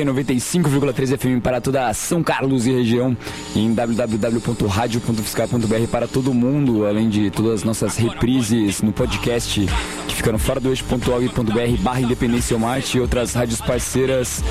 Conectando 195,3 FM para toda São Carlos e região em www.radio.fiscal.br para todo mundo, além de todas as nossas reprises no podcast ficam fora do eixo.org.br barra Independência Marte e outras rádios parceiras.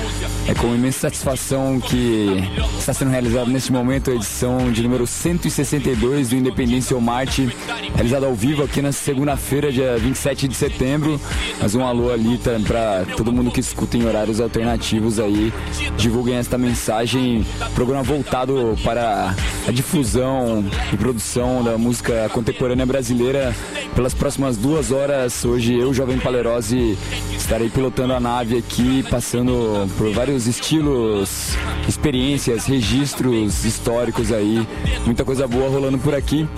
É com imensa satisfação que está sendo realizada neste momento a edição de número 162 do Independência Marte, realizada ao vivo aqui na segunda-feira, dia 27 de setembro. Mas um alô ali para todo mundo que escuta em horários alternativos aí. Divulguem esta mensagem. Programa voltado para a difusão e produção da música contemporânea brasileira pelas próximas duas horas. Hoje eu, Jovem Palerose, estarei pilotando a nave aqui, passando por vários estilos, experiências, registros históricos aí. Muita coisa boa rolando por aqui.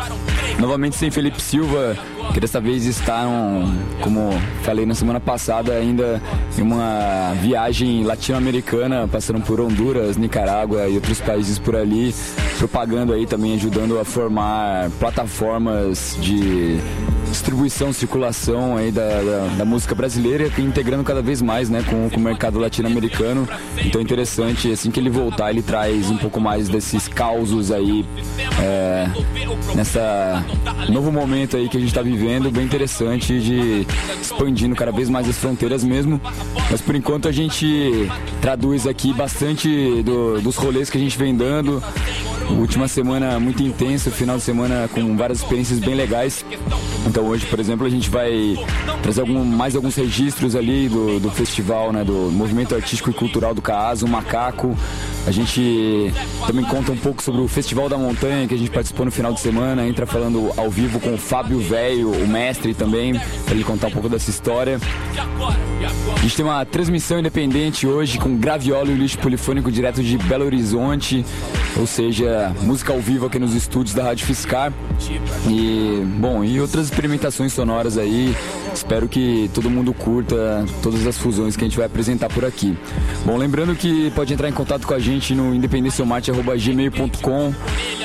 Novamente sem Felipe Silva, que desta vez está, um, como falei na semana passada, ainda em uma viagem latino-americana, passando por Honduras, Nicarágua e outros países por ali, propagando aí também, ajudando a formar plataformas de distribuição, circulação aí da, da, da música brasileira, integrando cada vez mais né, com, com o mercado latino-americano. Então é interessante, assim que ele voltar, ele traz um pouco mais desses causos aí é, nessa novo momento aí que a gente está vivendo, bem interessante de expandindo cada vez mais as fronteiras mesmo. Mas por enquanto a gente traduz aqui bastante do, dos rolês que a gente vem dando. Última semana muito intensa, final de semana com várias experiências bem legais. Então hoje, por exemplo, a gente vai trazer algum, mais alguns registros ali do, do festival, né, do movimento artístico e cultural do CAAS, o Macaco. A gente também conta um pouco sobre o Festival da Montanha que a gente participou no final de semana, entra falando ao vivo com o Fábio Velho, o mestre também, para ele contar um pouco dessa história. A gente tem uma transmissão independente hoje com Graviola e o lixo polifônico direto de Belo Horizonte, ou seja, música ao vivo aqui nos estúdios da Rádio Fiscar. E, bom, e outras experimentações sonoras aí. Espero que todo mundo curta todas as fusões que a gente vai apresentar por aqui. Bom, lembrando que pode entrar em contato com a gente no independenciomarte.gmail.com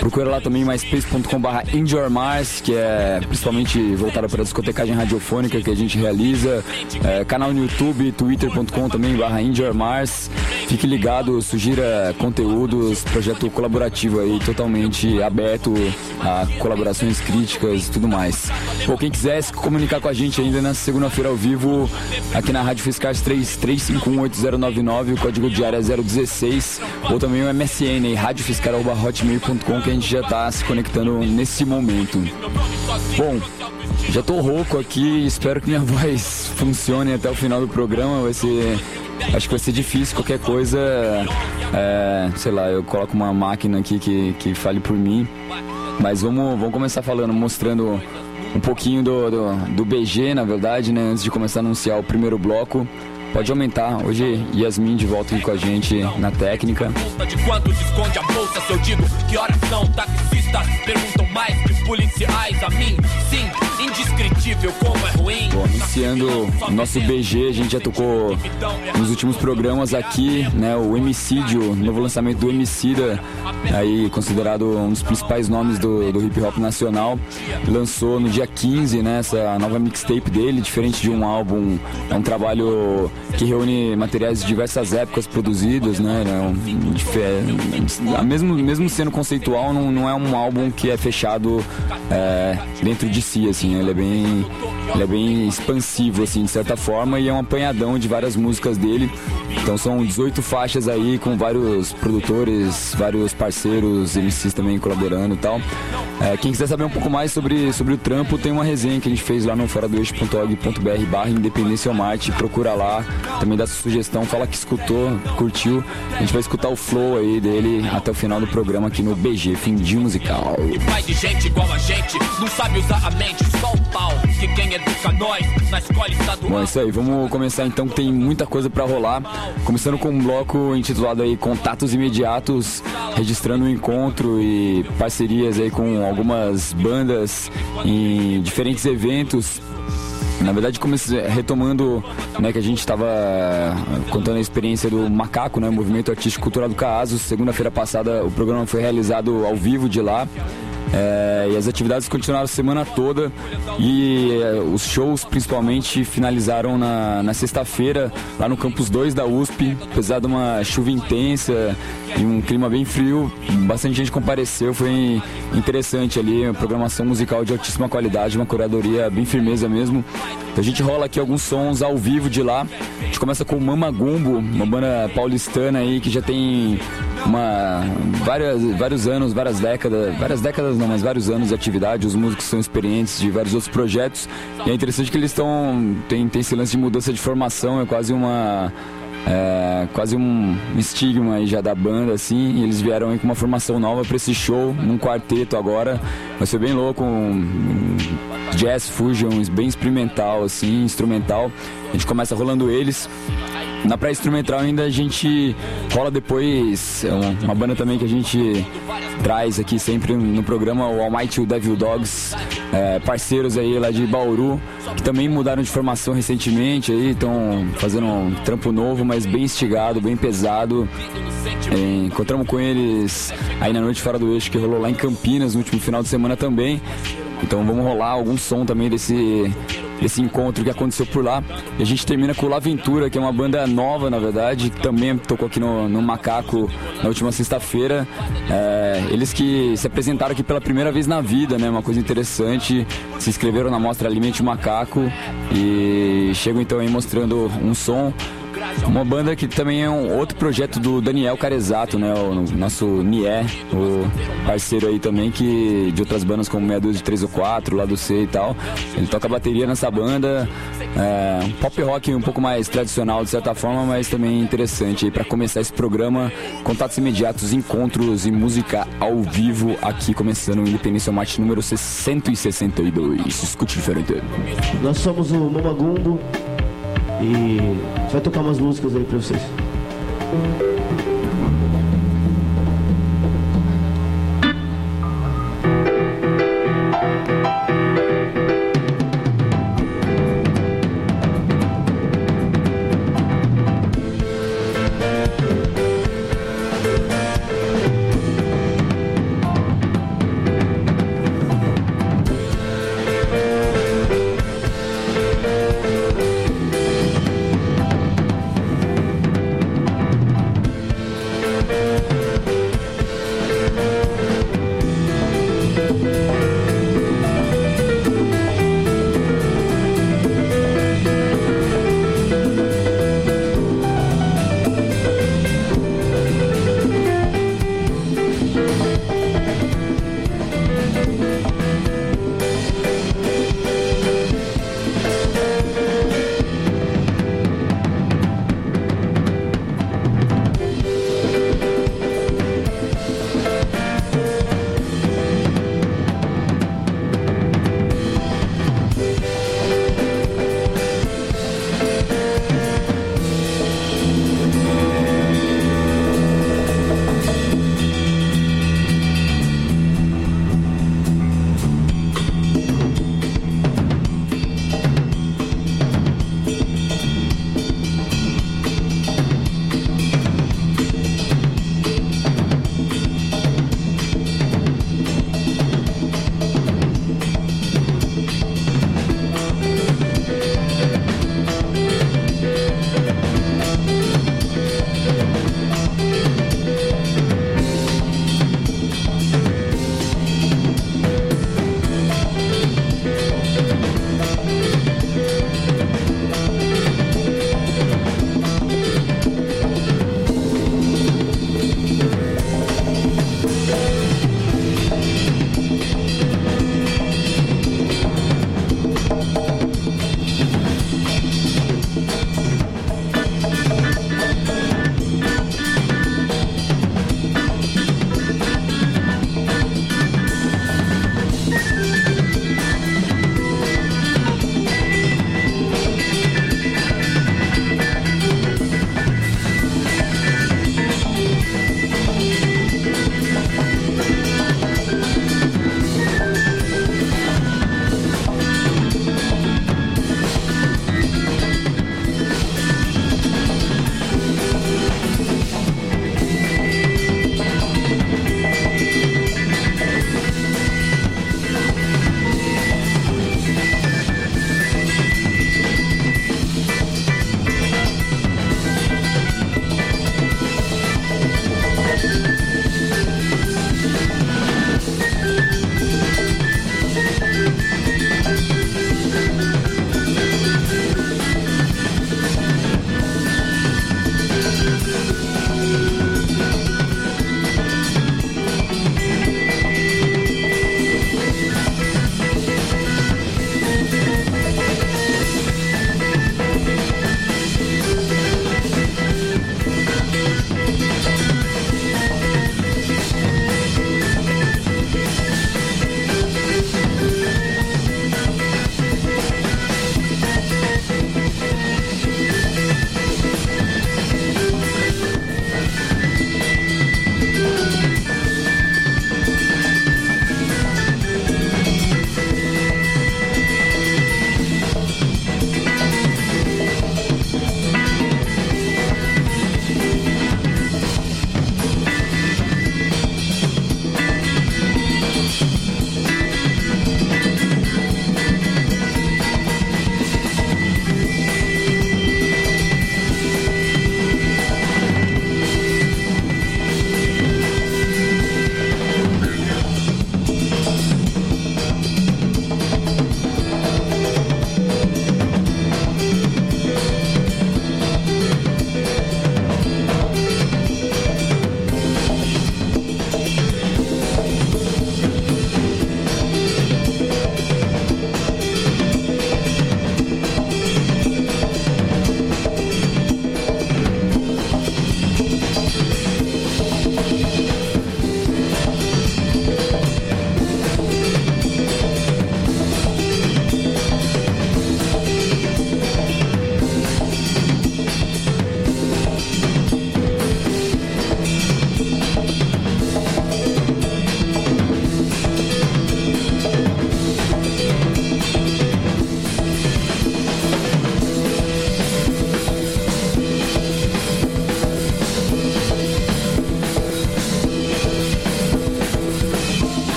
Procura lá também myspace.com.br Mars, que é principalmente voltada para a discotecagem radiofônica que a gente realiza. É, canal no YouTube, twitter.com também, barra Mars. Fique ligado, sugira conteúdos, projeto colaborativo aí, totalmente aberto a colaborações críticas e tudo mais. Bom, quem quiser se comunicar com a gente ainda na segunda-feira ao vivo, aqui na Rádio Fiscais 33518099, o código diário é 016, ou também o MSN, radiofiscal.hotmail.com, que a gente já está se conectando nesse momento. Bom, já tô rouco aqui, espero que minha voz funcione até o final do programa, vai ser acho que vai ser difícil qualquer coisa. É, sei lá, eu coloco uma máquina aqui que, que fale por mim. Mas vamos, vamos começar falando, mostrando um pouquinho do, do, do BG, na verdade, né? Antes de começar a anunciar o primeiro bloco. Pode aumentar. Hoje Yasmin de volta aqui com a gente na técnica. De quanto esconde a bolsa se eu digo que horas são? Taxistas perguntam mais que policiais a mim. Sim, indescritível como é ruim. Bom, iniciando o nosso BG, a gente já tocou nos últimos programas aqui, né? O Emicídio, novo lançamento do Emicida, aí considerado um dos principais nomes do, do hip hop nacional. Lançou no dia 15, né? Essa nova mixtape dele, diferente de um álbum, é um trabalho que reúne materiais de diversas épocas produzidos, né? É, mesmo, mesmo sendo conceitual, não, não é um álbum que é fechado é, dentro de si, assim, ele é bem ele é bem expansivo, assim, de certa forma, e é um apanhadão de várias músicas dele. Então são 18 faixas aí com vários produtores, vários parceiros, MCs também colaborando e tal. É, quem quiser saber um pouco mais sobre, sobre o trampo, tem uma resenha que a gente fez lá no foradoeixo.org.br barra Independência Marte, procura lá, também dá sua sugestão, fala que escutou, curtiu. A gente vai escutar o flow aí dele até o final do programa aqui no BG, fim de musical. Pai de gente igual a gente, não sabe usar a mente, só o pau, que quem educa nós, na escola estadual. Bom, é isso aí, vamos começar então, que tem muita coisa para rolar. Começando com um bloco intitulado aí Contatos Imediatos, registrando o um encontro e parcerias aí com algumas bandas em diferentes eventos. Na verdade, comecei retomando, né, que a gente estava contando a experiência do Macaco, né, Movimento Artístico Cultural do Caaso. Segunda-feira passada o programa foi realizado ao vivo de lá. É, e as atividades continuaram a semana toda e é, os shows principalmente finalizaram na, na sexta-feira lá no campus 2 da USP, apesar de uma chuva intensa e um clima bem frio, bastante gente compareceu, foi interessante ali, programação musical de altíssima qualidade, uma curadoria bem firmeza mesmo. Então a gente rola aqui alguns sons ao vivo de lá. A gente começa com Mama Gumbo, uma banda paulistana aí que já tem uma, várias, vários anos, várias décadas, várias décadas não, mas vários anos de atividade, os músicos são experientes de vários outros projetos. E é interessante que eles estão. Tem, tem esse lance de mudança de formação, é quase uma. É, quase um estigma aí já da banda, assim, e eles vieram aí com uma formação nova para esse show, num quarteto agora, vai ser bem louco, um jazz fusion, bem experimental, assim, instrumental, a gente começa rolando eles, na pré-instrumental ainda a gente rola depois é uma banda também que a gente traz aqui sempre no programa, o Almighty o Devil Dogs, é, parceiros aí lá de Bauru, que também mudaram de formação recentemente aí, estão fazendo um trampo novo, mas bem instigado, bem pesado. É, encontramos com eles aí na noite fora do eixo que rolou lá em Campinas no último final de semana também. Então vamos rolar algum som também desse esse encontro que aconteceu por lá. E a gente termina com o Laventura, que é uma banda nova, na verdade, que também tocou aqui no, no Macaco na última sexta-feira. É, eles que se apresentaram aqui pela primeira vez na vida, né? Uma coisa interessante. Se inscreveram na mostra Alimente Macaco e chegam então aí mostrando um som uma banda que também é um outro projeto do Daniel Carezato, né? O nosso Nié, o parceiro aí também, que de outras bandas como Meia Dúzia de 3 ou 4, lá do C e tal. Ele toca bateria nessa banda. É, um pop rock um pouco mais tradicional de certa forma, mas também interessante para começar esse programa. Contatos imediatos, encontros e música ao vivo aqui, começando o Independência Mate número 162. Escute diferente. Nós somos o Mamagumbo. E vai tocar umas músicas aí pra vocês.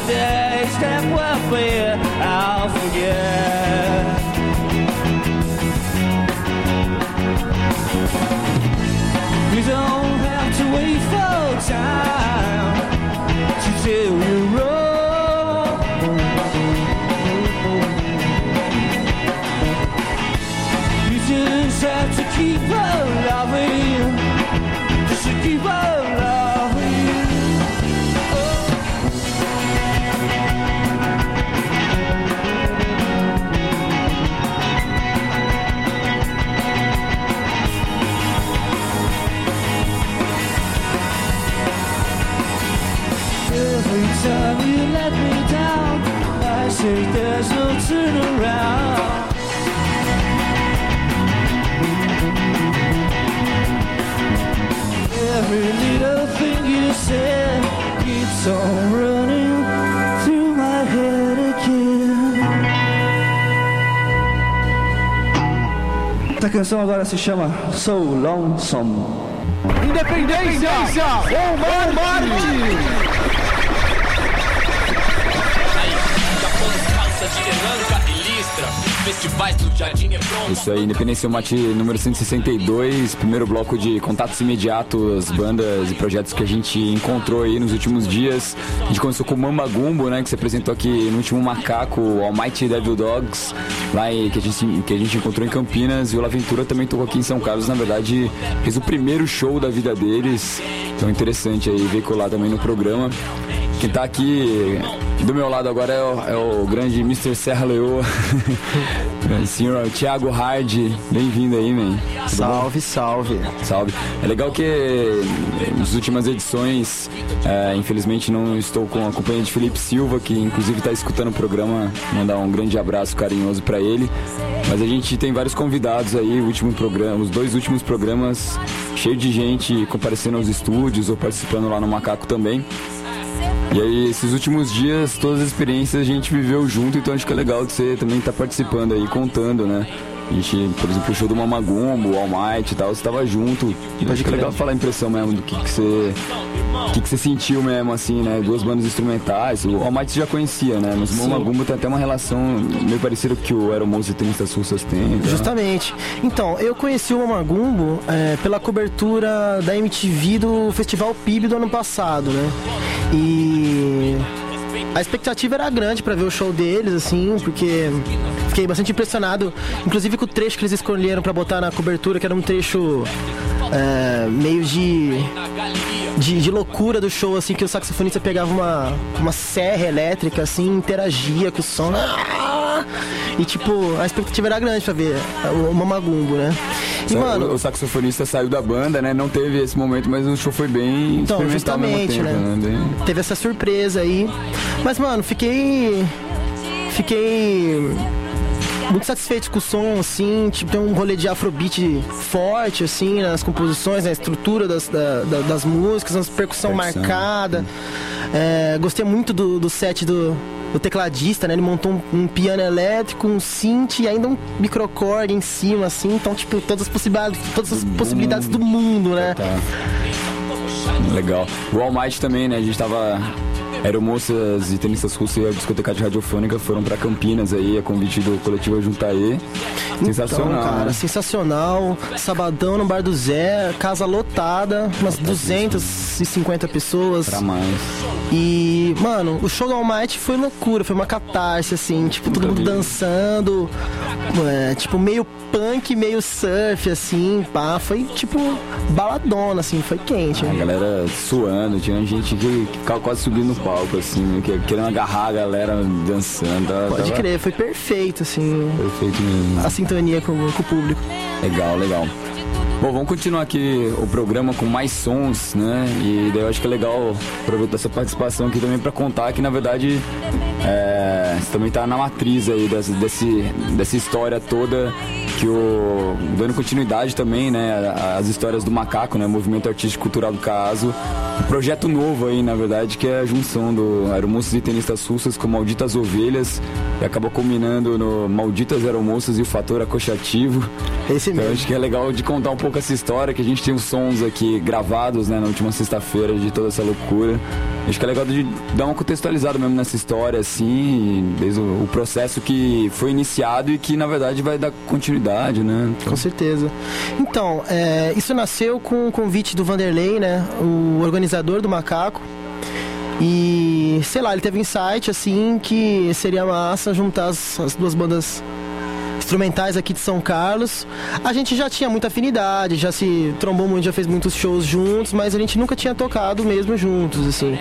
today. Say there's no turnaround. Every little thing you said keeps on running through my head again. Essa canção agora se chama So Lonesome. Independência! Omar Marte! Festivais do Jardim Hebron. Isso aí, Independência Mate número 162, primeiro bloco de contatos imediatos, bandas e projetos que a gente encontrou aí nos últimos dias. A gente começou com o Mamba Gumbo, né, que se apresentou aqui no último Macaco, Almighty Devil Dogs, lá em, que, a gente, que a gente encontrou em Campinas, e o Laventura também tocou aqui em São Carlos, na verdade, fez o primeiro show da vida deles, então interessante aí veicular também no programa. Quem tá aqui do meu lado agora é o, é o grande Mr. Serra Leoa, senhor Thiago Hard, bem-vindo aí, man. Tudo bom? Salve, salve. Salve. É legal que nas últimas edições, é, infelizmente não estou com a companhia de Felipe Silva, que inclusive está escutando o programa, mandar um grande abraço carinhoso para ele. Mas a gente tem vários convidados aí, o último programa, os dois últimos programas, cheio de gente comparecendo aos estúdios ou participando lá no Macaco também. E aí, esses últimos dias, todas as experiências a gente viveu junto, então acho que é legal que você também tá participando aí, contando, né? A gente, por exemplo, o show do Mamagumbo, o All Might e tal, você tava junto. E acho que é legal falar a impressão mesmo do que, que você. O que, que você sentiu mesmo, assim, né? Duas bandas instrumentais. O All Might você já conhecia, né? Mas o Mamagumbo tem até uma relação meio parecida com que o Aeromouse e Tenista Russas tem. né? Justamente. Então, eu conheci o Mamagumbo é, pela cobertura da MTV do Festival PIB do ano passado, né? E a expectativa era grande pra ver o show deles, assim, porque fiquei bastante impressionado, inclusive com o trecho que eles escolheram pra botar na cobertura, que era um trecho é, meio de, de de loucura do show, assim, que o saxofonista pegava uma, uma serra elétrica, assim, interagia com o som. Ah! E tipo, a expectativa era grande pra ver o Mamagumbo, né? E, mano, o, o saxofonista saiu da banda, né? Não teve esse momento, mas o show foi bem Então, justamente, tempo, né? Bem- teve essa surpresa aí. Mas, mano, fiquei. Fiquei. Muito satisfeito com o som, assim, tipo, tem um rolê de afrobeat forte, assim, nas composições, na estrutura das, da- da- das músicas, uma percussão Percussão. marcada. É, gostei muito do, do set do, do tecladista, né? Ele montou um, um piano elétrico, um synth e ainda um microcorde em cima, assim, então, tipo, todas as possibilidades, todas as possibilidades do mundo, né? Tá. Legal. O All Might também, né? A gente tava. Aeromoças e tenistas russos e a discoteca de radiofônica foram pra Campinas aí, a convite do coletivo Juntaê. Sensacional. Então, cara, né? sensacional. Sabadão no Bar do Zé, casa lotada, umas 250 pessoas. Pra mais. E, mano, o show do All Might foi loucura, foi uma catarse, assim, tipo, todo mundo dançando, é, tipo, meio punk, meio surf, assim, pá, foi tipo baladona, assim, foi quente. A né? galera suando, tinha gente que, que ficava quase subindo no palco, assim, que- querendo agarrar a galera dançando. tava- Pode tava crer, foi perfeito, assim, Perfeito mesmo. a sintonia com, com o público. Legal, legal. Bom, vamos continuar aqui o programa com mais sons, né? E daí eu acho que é legal aproveitar essa participação aqui também para contar que, na verdade, é, você também tá na matriz aí dessa, desse, dessa história toda que o dando continuidade também, né, às histórias do macaco, né, movimento artístico cultural do Caso, um projeto novo aí, na verdade, que é a junção do Aeromoças e Tenistas Russas com Malditas Ovelhas, que acaba culminando no Malditas Aeromoças e o Fator Acochativo. Esse Então mesmo. acho que é legal de contar um pouco essa história, que a gente tem os sons aqui gravados, né, na última sexta-feira de toda essa loucura. Acho que é legal de dar uma contextualizada mesmo nessa história, assim, desde o processo que foi iniciado e que na verdade vai dar continuidade, né? Então, Com certeza. Então, é, isso nasceu com o convite do Vanderlei, né? O organizador do Macaco. E, sei lá, ele teve um insight, assim, que seria massa juntar as, as duas bandas instrumentais aqui de São Carlos. A gente já tinha muita afinidade, já se trombou muito, já fez muitos shows juntos, mas a gente nunca tinha tocado mesmo juntos, assim.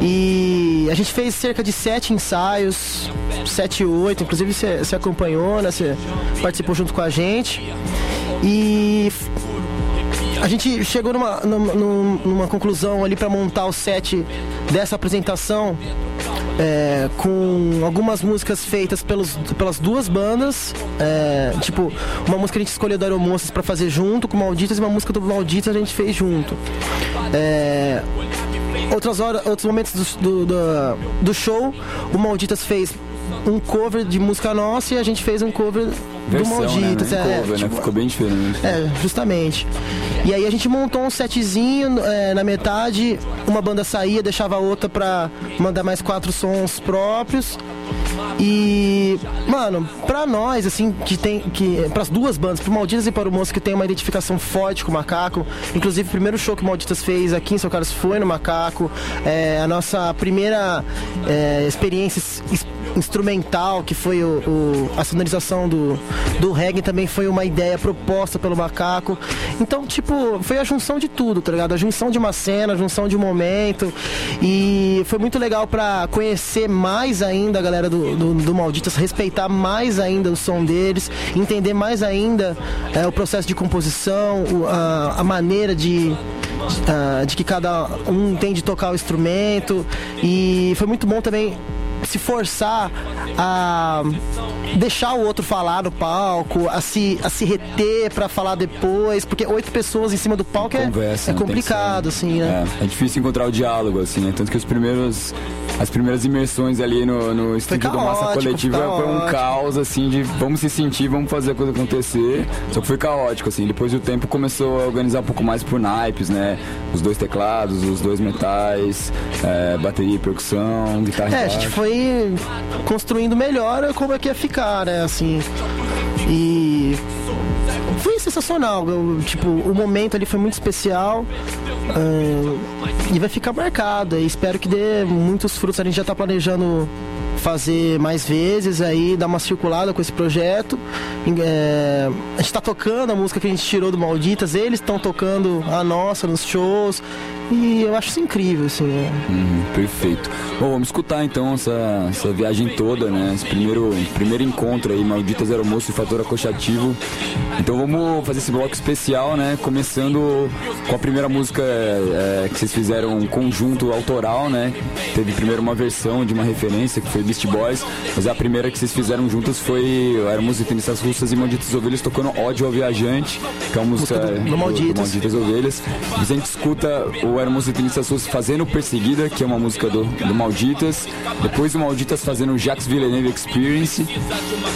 E a gente fez cerca de sete ensaios, sete, oito, inclusive você acompanhou, né? Você participou junto com a gente. E a gente chegou numa, numa, numa conclusão ali para montar o set dessa apresentação é, com algumas músicas feitas pelos, pelas duas bandas. é, tipo, uma música a gente escolheu do Aeromoças pra fazer junto com Malditas e uma música do Malditas a gente fez junto. É, outras horas, outros momentos do, do, do- do show, o Malditas fez um cover de música nossa e a gente fez um cover versão, do Malditas. né? é, Cover, né? tipo, Ficou bem diferente. é, justamente. E aí a gente montou um setzinho, é, na metade, uma banda saía, deixava a outra pra mandar mais quatro sons próprios. E, mano, pra nós, assim, que tem. que Pras duas bandas, pro Malditas e para o Moço, que tem uma identificação forte com o Macaco. Inclusive, o primeiro show que o Malditas fez aqui em São Carlos foi no Macaco. É, a nossa primeira é, experiência instrumental, que foi o, o- a sonorização do, do reggae, também foi uma ideia proposta pelo Macaco. Então, tipo, foi a junção de tudo, tá ligado? A junção de uma cena, a junção de um momento. E foi muito legal pra conhecer mais ainda a galera do, do, do Malditas, respeitar mais ainda o som deles, entender mais ainda é, o processo de composição, o- a, a maneira de, ah, de que cada um tem de tocar o instrumento. E foi muito bom também se forçar a deixar o outro falar no palco, a se, a se reter pra falar depois, porque oito pessoas em cima do palco é, Conversa, é que complicado, ser- assim, né? É, é difícil encontrar o diálogo, assim, né? Tanto que os primeiros. As primeiras imersões ali no, no estúdio da massa caótico, coletiva foi foi um caótico. caos, assim, de vamos se sentir, vamos fazer a coisa acontecer. Só que foi caótico, assim. Depois o tempo começou a organizar um pouco mais por naipes, né? Os dois teclados, os dois metais, é, bateria e percussão, guitarra e É, a gente foi construindo melhor como é que ia ficar, né? Assim. E foi sensacional. Eu, tipo, o momento ali foi muito especial. ahn, e vai ficar marcado. Espero que dê muitos frutos. A gente já tá planejando fazer mais vezes aí, dar uma circulada com esse projeto. É, a gente tá tocando a música que a gente tirou do Malditas, eles estão tocando a nossa nos shows. E eu acho isso incrível, assim. né? Uhum, perfeito. Bom, vamos escutar então essa, essa viagem toda, né? Esse primeiro, primeiro encontro aí, Malditas Aeromoço e Fator Acochativo. Então vamos fazer esse bloco especial, né? Começando com a primeira música é, que vocês fizeram um conjunto autoral, né? Teve primeiro uma versão de uma referência que foi Beast Boys, mas a primeira que vocês fizeram juntos foi e Tenistas Russas e Malditas Ovelhas tocando Ódio ao Viajante, que é uma música Música do- do do- Malditas. Malditas Ovelhas. A gente escuta o E Tenistas Russas fazendo Perseguida, que é uma música do, do Malditas. Depois o Malditas fazendo o Jax Villeneuve Experience.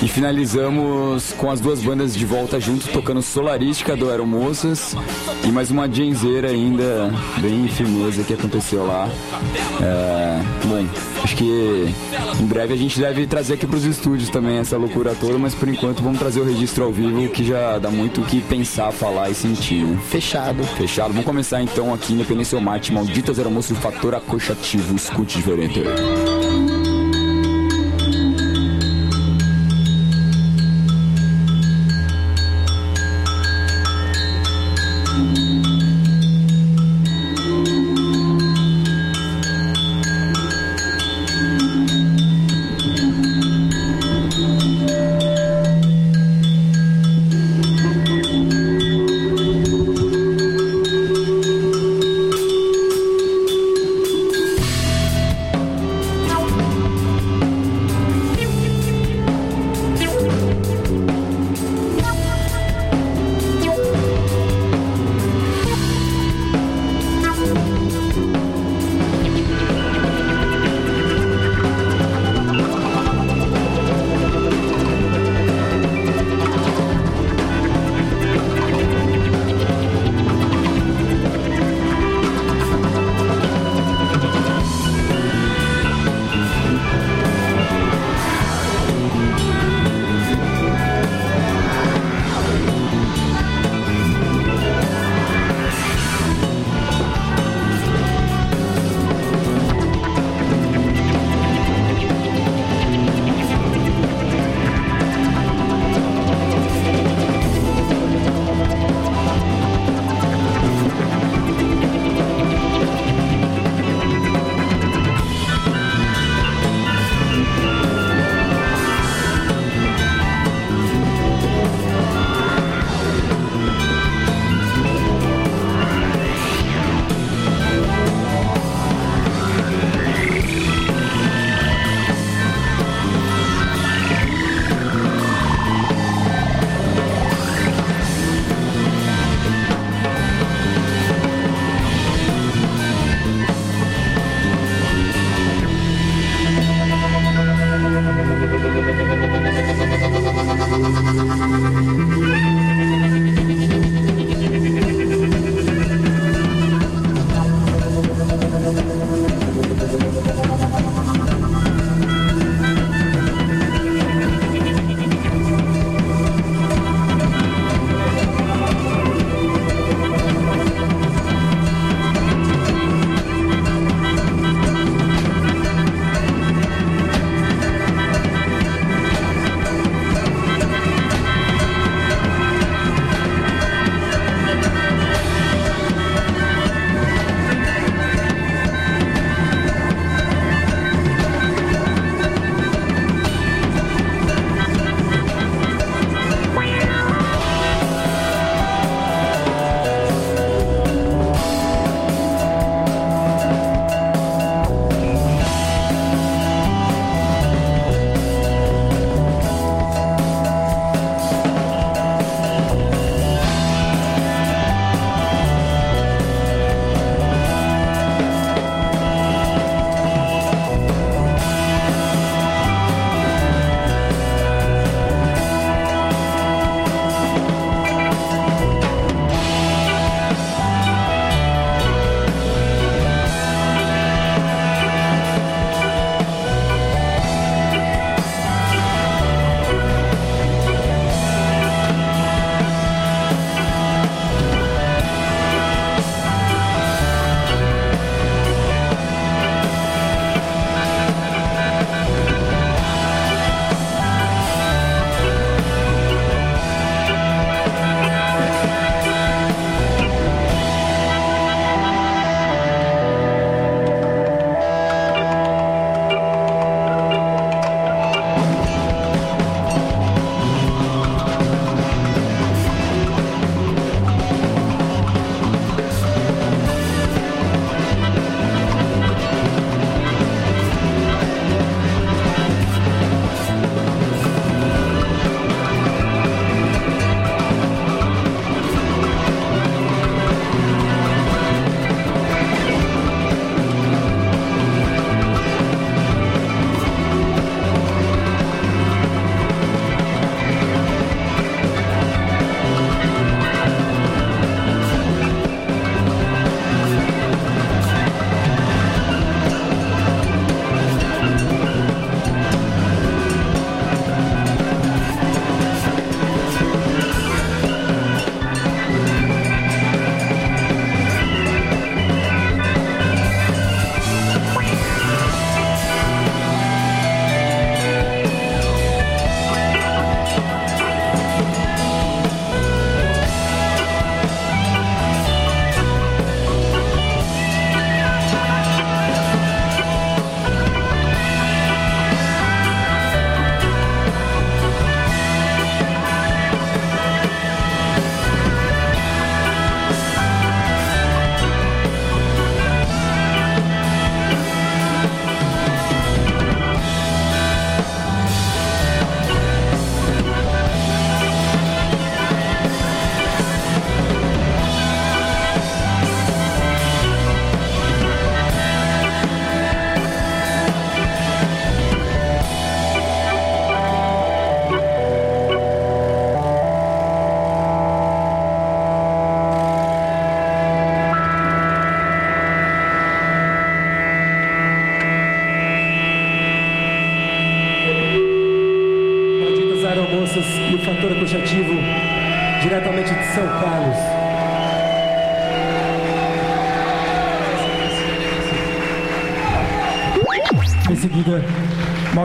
E finalizamos com as duas bandas de volta junto, tocando Solarística do Aeromoças. E mais uma Jenzeira ainda, bem firmeza que aconteceu lá. É, bom, acho que em breve a gente deve trazer aqui pros estúdios também essa loucura toda, mas por enquanto vamos trazer o registro ao vivo, que já dá muito o que pensar, falar e sentir, né? Fechado. Fechado. Vamos começar então aqui Independência ou Marte, Malditas Aeromoço e Fator Acochativo. Escute diferente.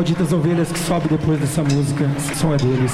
Malditas Ovelhas, que sobe depois dessa música. Esse som é deles.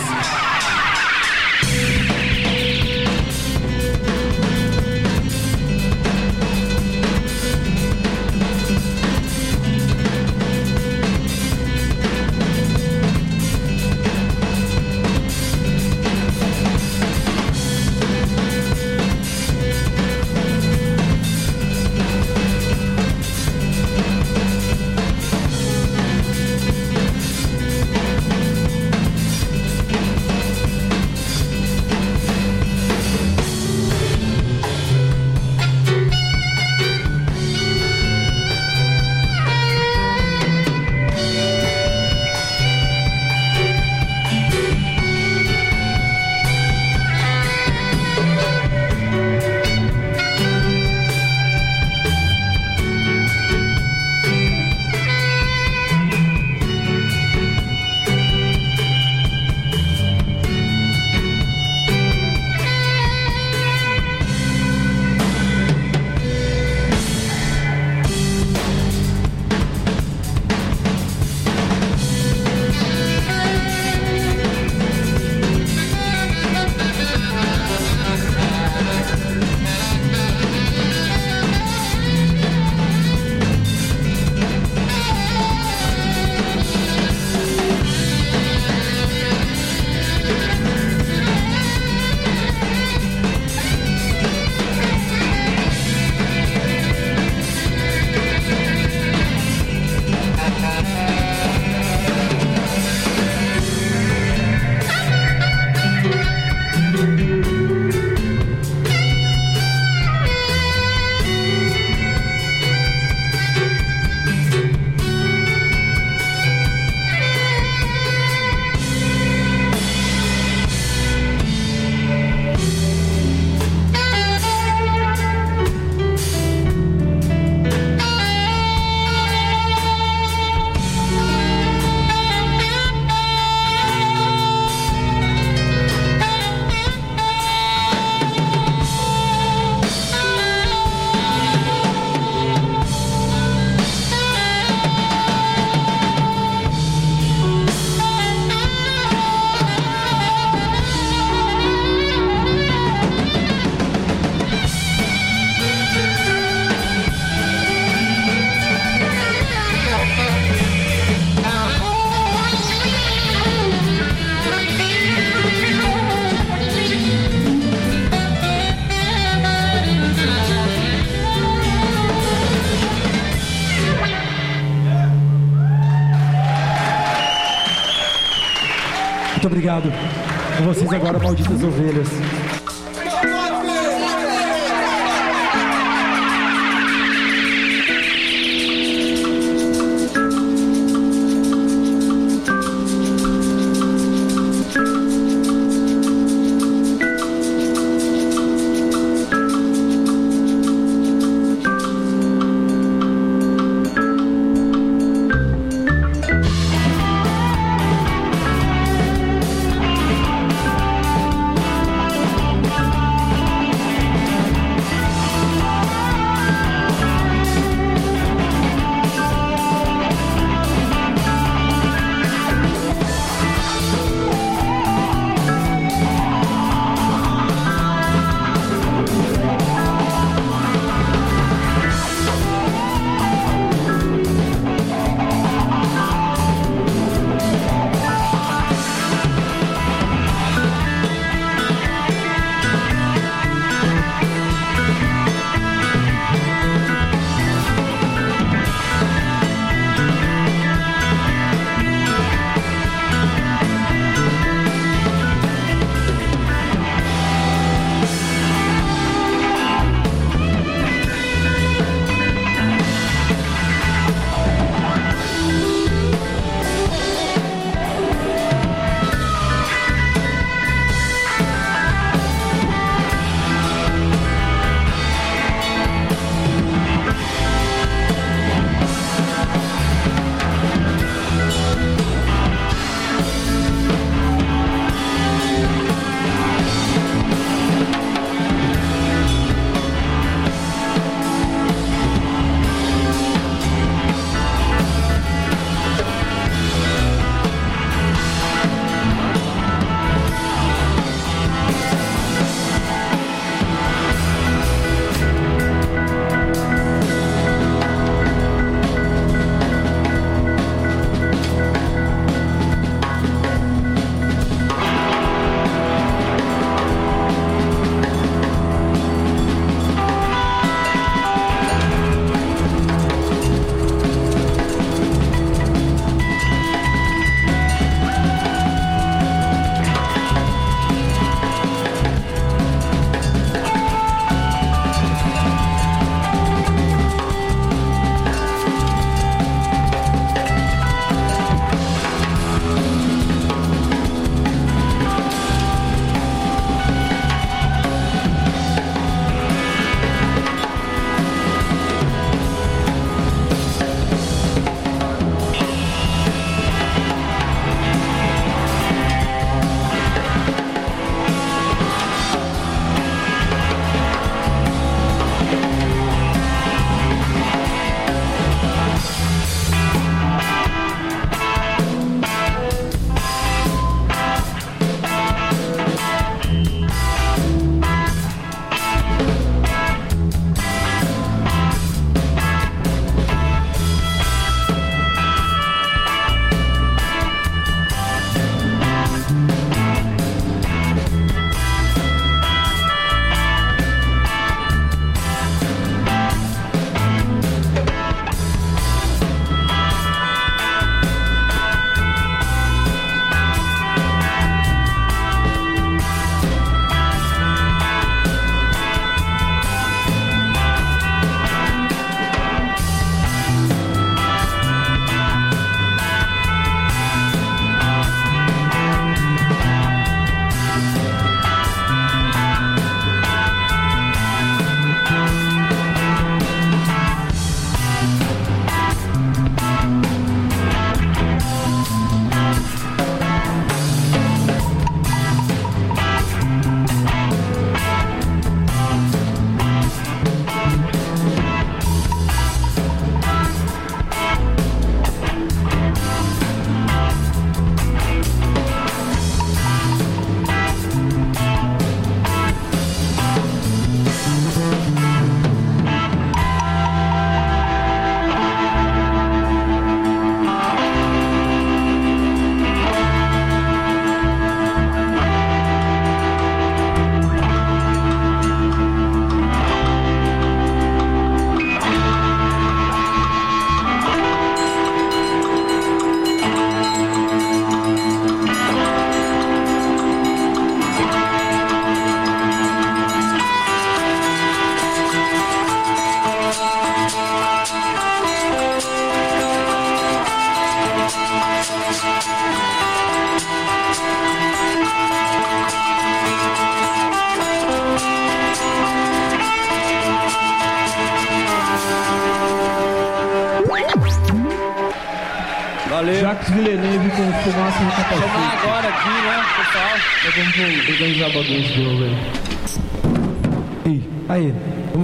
Obrigado. Com vocês agora, malditas ovelhas.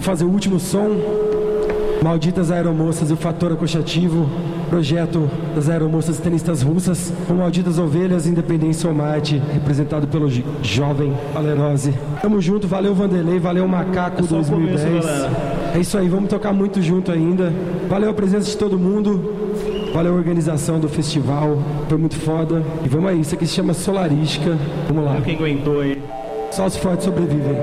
Fazer o último som. Malditas Aeromoças e o Fator Acochativo, projeto das aeromoças tenistas russas, com Malditas Ovelhas, Independência ou Marte, representado pelo jo- jovem Valerose. Tamo junto, valeu Vanderlei, valeu Macaco É só o 2010. começo, é isso aí, vamos tocar muito junto ainda. Valeu a presença de todo mundo, valeu a organização do festival, foi muito foda. E vamos aí, isso aqui se chama Solarística. Vamos lá. Quem aguentou aí? Só os fortes sobrevivem.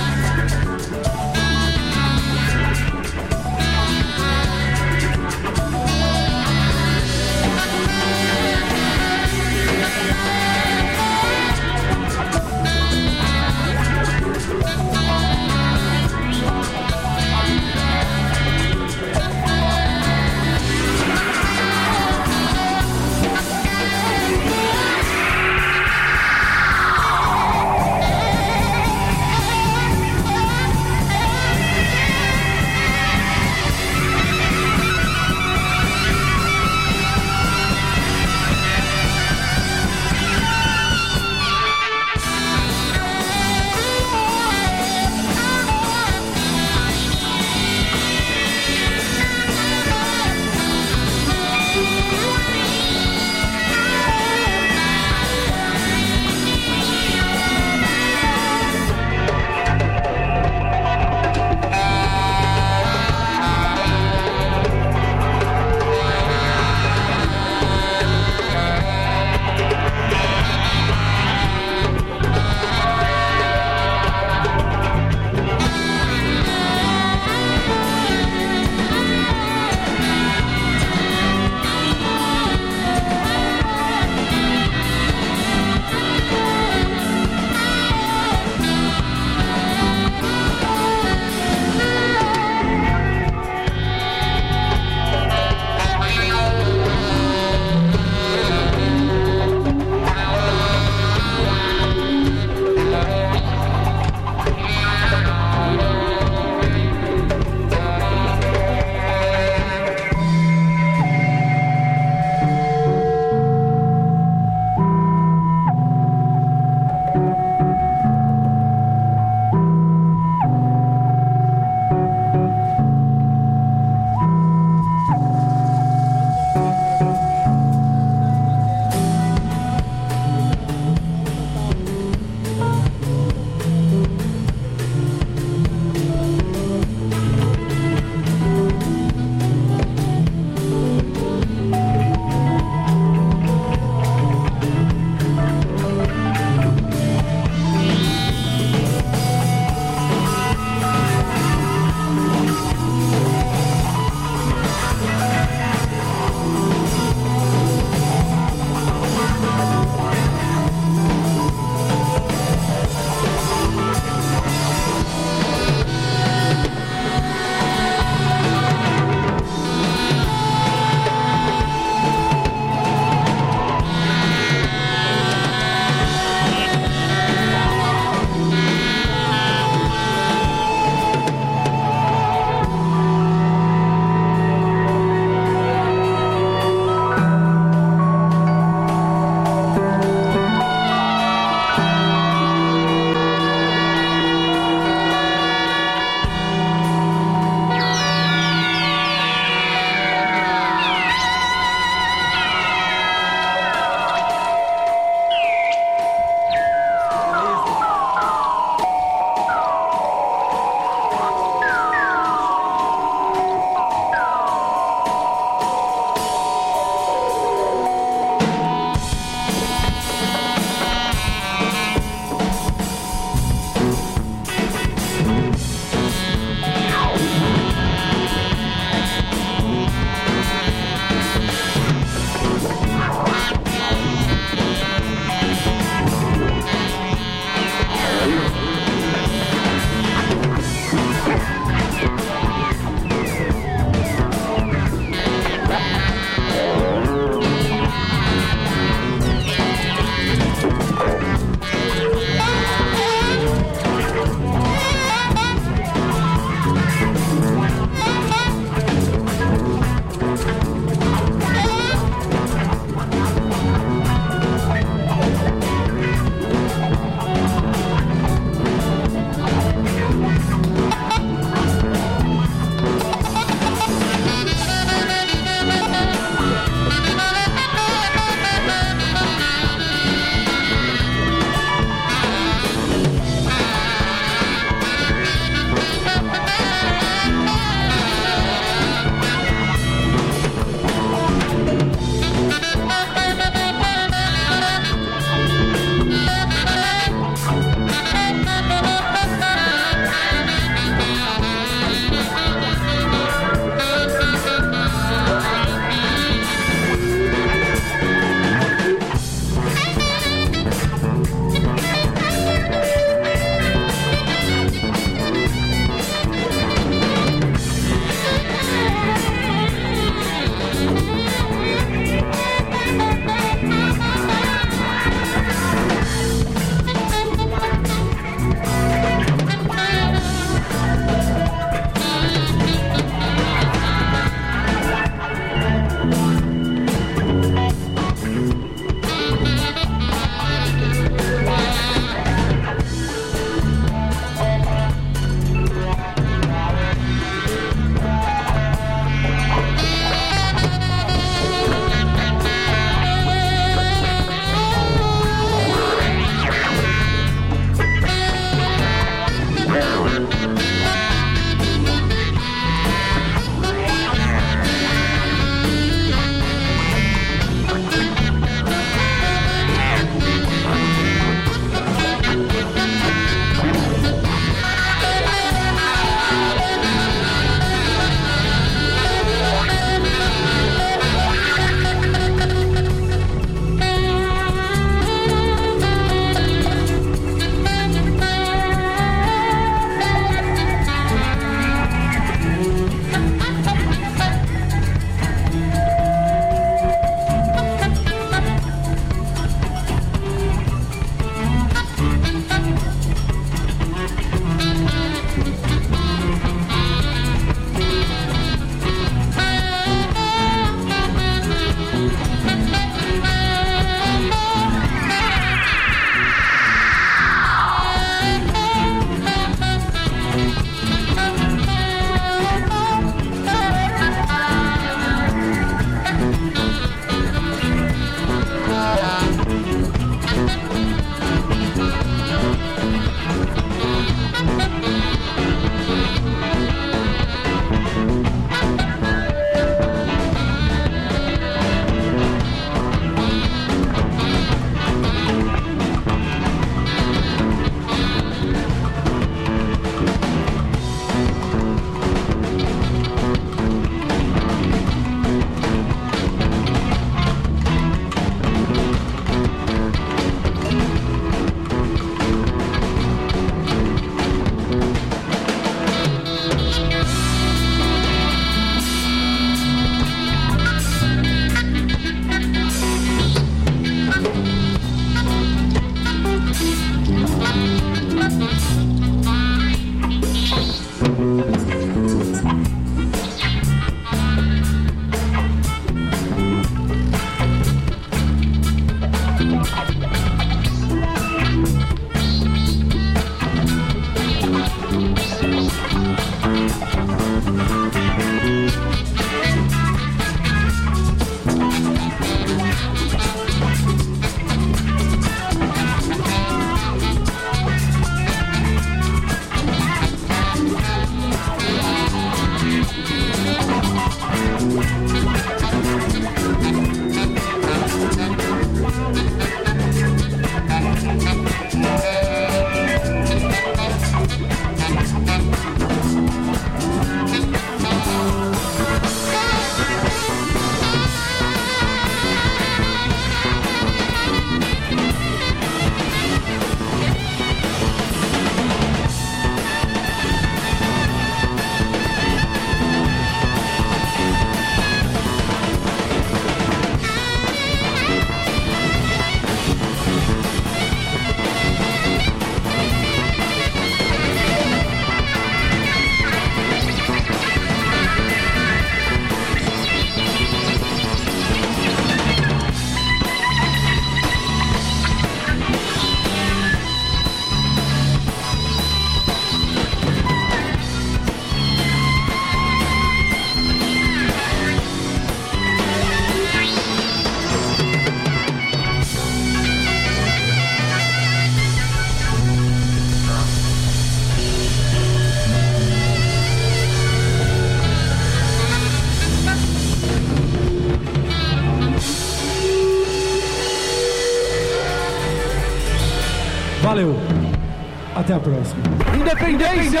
Até a próxima. Independência!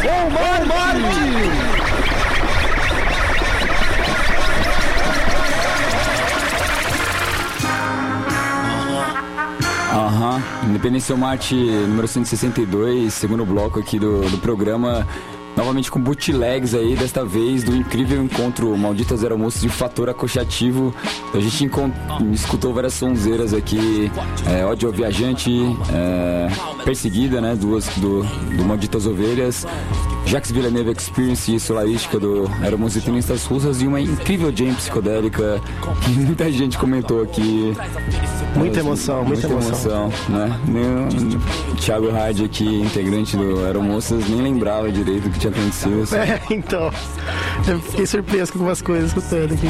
ou Marte! Aham, Independência Marte número 162, segundo bloco aqui do, do programa. Novamente com bootlegs aí, desta vez do incrível encontro Malditas Aeromoças de Fator Acochativo. A gente escutou várias sonzeiras aqui, é, Ódio ao Viajante, é, Perseguida, né, duas do, do Malditas Ovelhas, Jacques Villeneuve Experience Solarística do Aeromoças e Tenistas Russas e uma incrível jam psicodélica que muita gente comentou aqui. Muita emoção, muita emoção. né? Nem o Thiago Hard aqui, integrante do Aeromoças, nem lembrava direito o que tinha acontecido. assim. É, então. Eu fiquei surpreso com algumas coisas escutando aqui.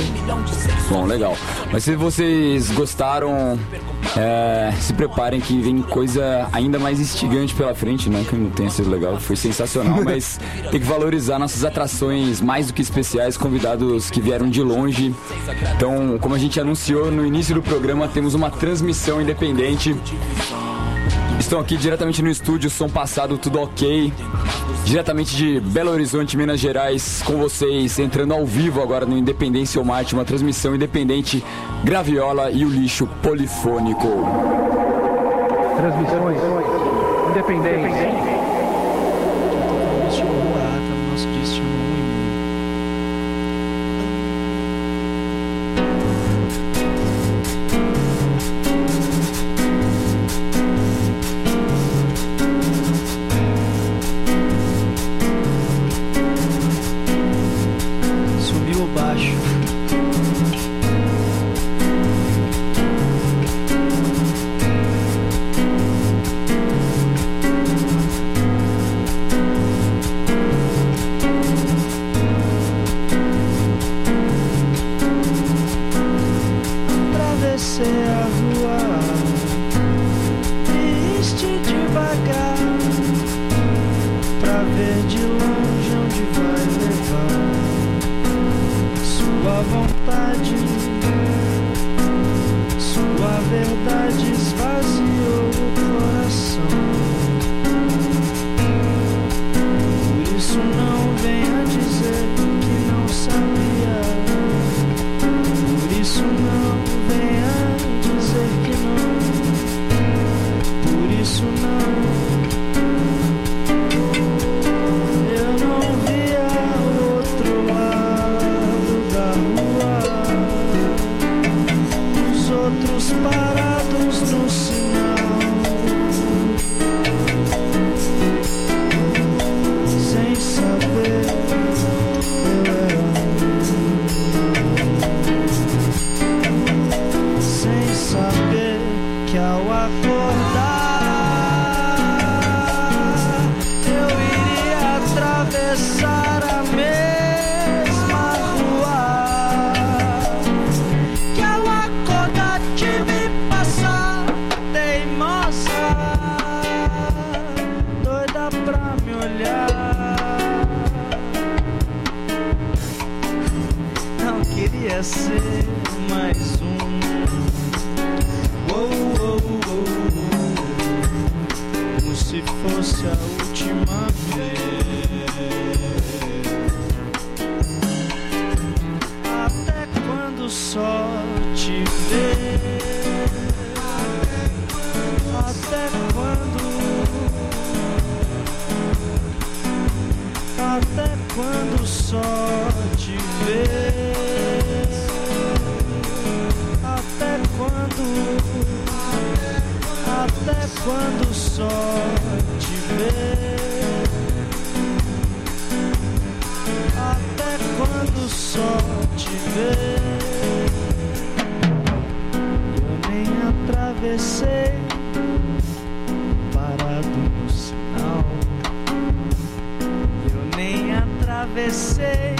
Bom, legal. Mas se vocês gostaram, é, se preparem que vem coisa ainda mais instigante pela frente, não que não tenha sido legal, foi sensacional, mas tem que valorizar nossas atrações mais do que especiais, convidados que vieram de longe. Então, como a gente anunciou no início do programa, temos uma transmissão independente. Estão aqui diretamente no estúdio, som passado, tudo ok. Diretamente de Belo Horizonte, Minas Gerais, com vocês, entrando ao vivo agora no Independência ou Marte, uma transmissão independente, Graviola e o lixo polifônico. Transmissões. Independência. Doida pra me olhar não queria ser mais um uou, uou, uou. como se fosse a última vez. Até quando só te ver? Até quando? Até quando só te ver? Até quando só te ver? Eu nem atravessei atravessei,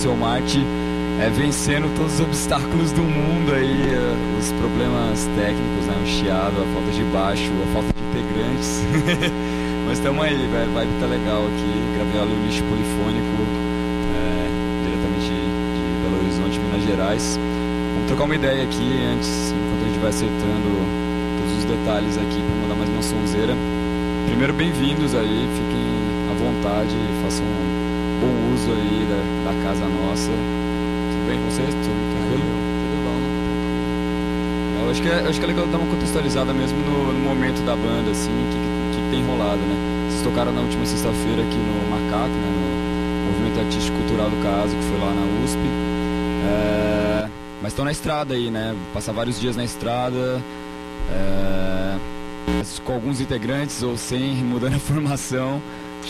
Independência Marte, é vencendo todos os obstáculos do mundo aí, eh, os problemas técnicos, né, o chiado, a falta de baixo, a falta de integrantes. Mas estamos aí, velho, vibe tá legal aqui, gravei a lixo polifônico, é, diretamente de Belo Horizonte, Minas Gerais. Vamos trocar uma ideia aqui antes, enquanto a gente vai acertando todos os detalhes aqui para mandar mais uma sonzeira. Primeiro, bem-vindos aí, fiquem à vontade, façam bom uso aí da, da casa nossa. Tudo bem com vocês? Tudo tranquilo? Tudo bom. Eu acho que é, acho que é legal dar uma contextualizada mesmo no, no momento da banda, assim, que, que tem rolado, né? Vocês tocaram na última sexta-feira aqui no Macaco, né? No Movimento Artístico Cultural do Caso, que foi lá na USP. É, mas estão na estrada aí, né? Passar vários dias na estrada. É, com alguns integrantes ou sem, mudando a formação.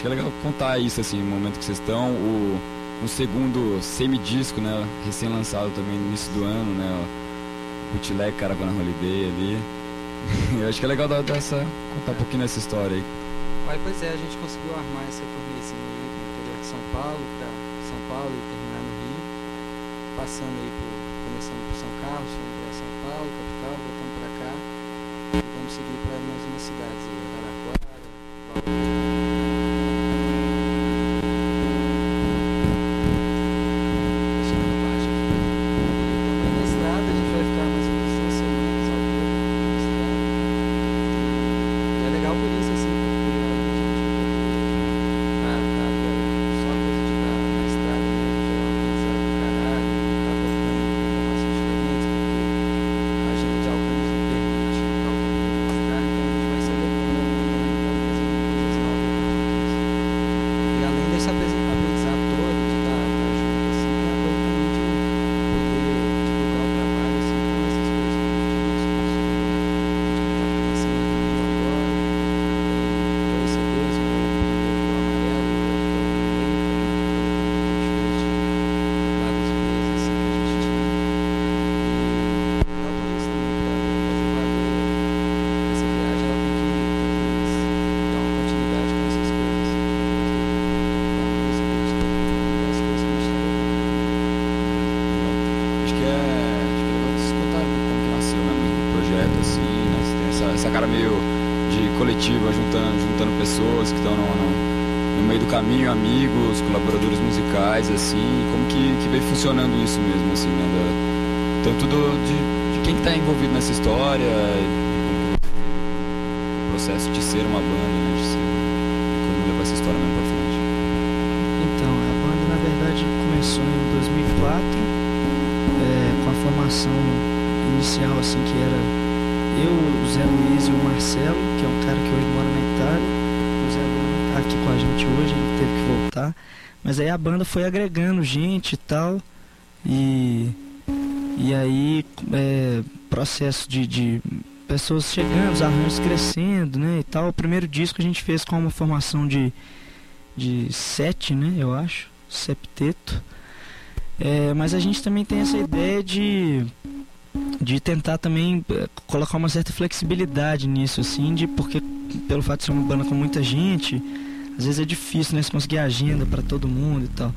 Acho que é legal contar isso, assim, no momento que vocês estão. O, o segundo semidisco, né, recém-lançado também no início do ano, né, o Bootleg Caravana Holiday ali. Eu acho que é legal dar, dar essa, contar um pouquinho dessa história aí. Uai, pois é, a gente conseguiu armar essa turnêzinha aí no interior de São Paulo, pra São Paulo e terminar no Rio, passando aí por, começando por São Carlos, fomos pra São Paulo, capital, voltando pra cá, vamos seguir para mais umas cidades aí, Araraquara, Bauru. Deixando baixo aqui. E também na estrada a gente vai ficar mais umas duas semanas ao vivo na cidade. E é legal por isso, assim, porque a gente tá, tá, só coisa de estar na estrada mesmo, geral, cansado do caralho, tá voltando com informações diferentes, porque a agenda de alcance não permite ficar o tempo todo na estrada, então a gente vai se adequando, tentando fazer coisas novas a partir disso. E além desse apresen- aprendizado todo, de estar estar junto, assim, tem a coisa também de poder divulgar o trabalho, assim, com essas coisas como discos, com som, a gente tá começando no mundo agora, tem dois CDs, um é o primeiro do amarelo e o outro é o vermelho, também, que a gente fez de vários meses, assim, que a gente tinha. E legal por isso também, pra fazer valer essa viagem, ela tem que, tem que dar uma continuidade com essas coisas, da música, de das coisas que a gente tá levando. Acho que é, acho que é legal vocês contarem como que nasceu né, o projeto, assim, né? Você tem essa, essa cara meio de coletiva, juntando, juntando pessoas que estão no, no, no meio do caminho, amigos, colaboradores musicais, assim, como que, que veio funcionando isso mesmo, assim, né? da- tanto do, de, de quem que tá envolvido nessa história, o processo de ser uma banda, né? De ser, como levar essa história mesmo pra frente. Então, a banda na verdade começou em 2004, é, com a formação inicial, assim, que era eu, o Zé Luiz e o Marcelo, que é um cara que hoje mora na Itália. O Zé Luiz tá aqui com a gente hoje, ele teve que voltar. Mas aí a banda foi agregando gente e tal, e, e aí, é, processo de, de pessoas chegando, os arranjos crescendo, né, e tal. O primeiro disco a gente fez com uma formação de de sete, né, eu acho, septeto. É, mas a gente também tem essa ideia de de tentar também eh, colocar uma certa flexibilidade nisso, assim, de porque pelo fato de ser uma banda com muita gente, às vezes é difícil, né, se conseguir agenda para todo mundo e tal.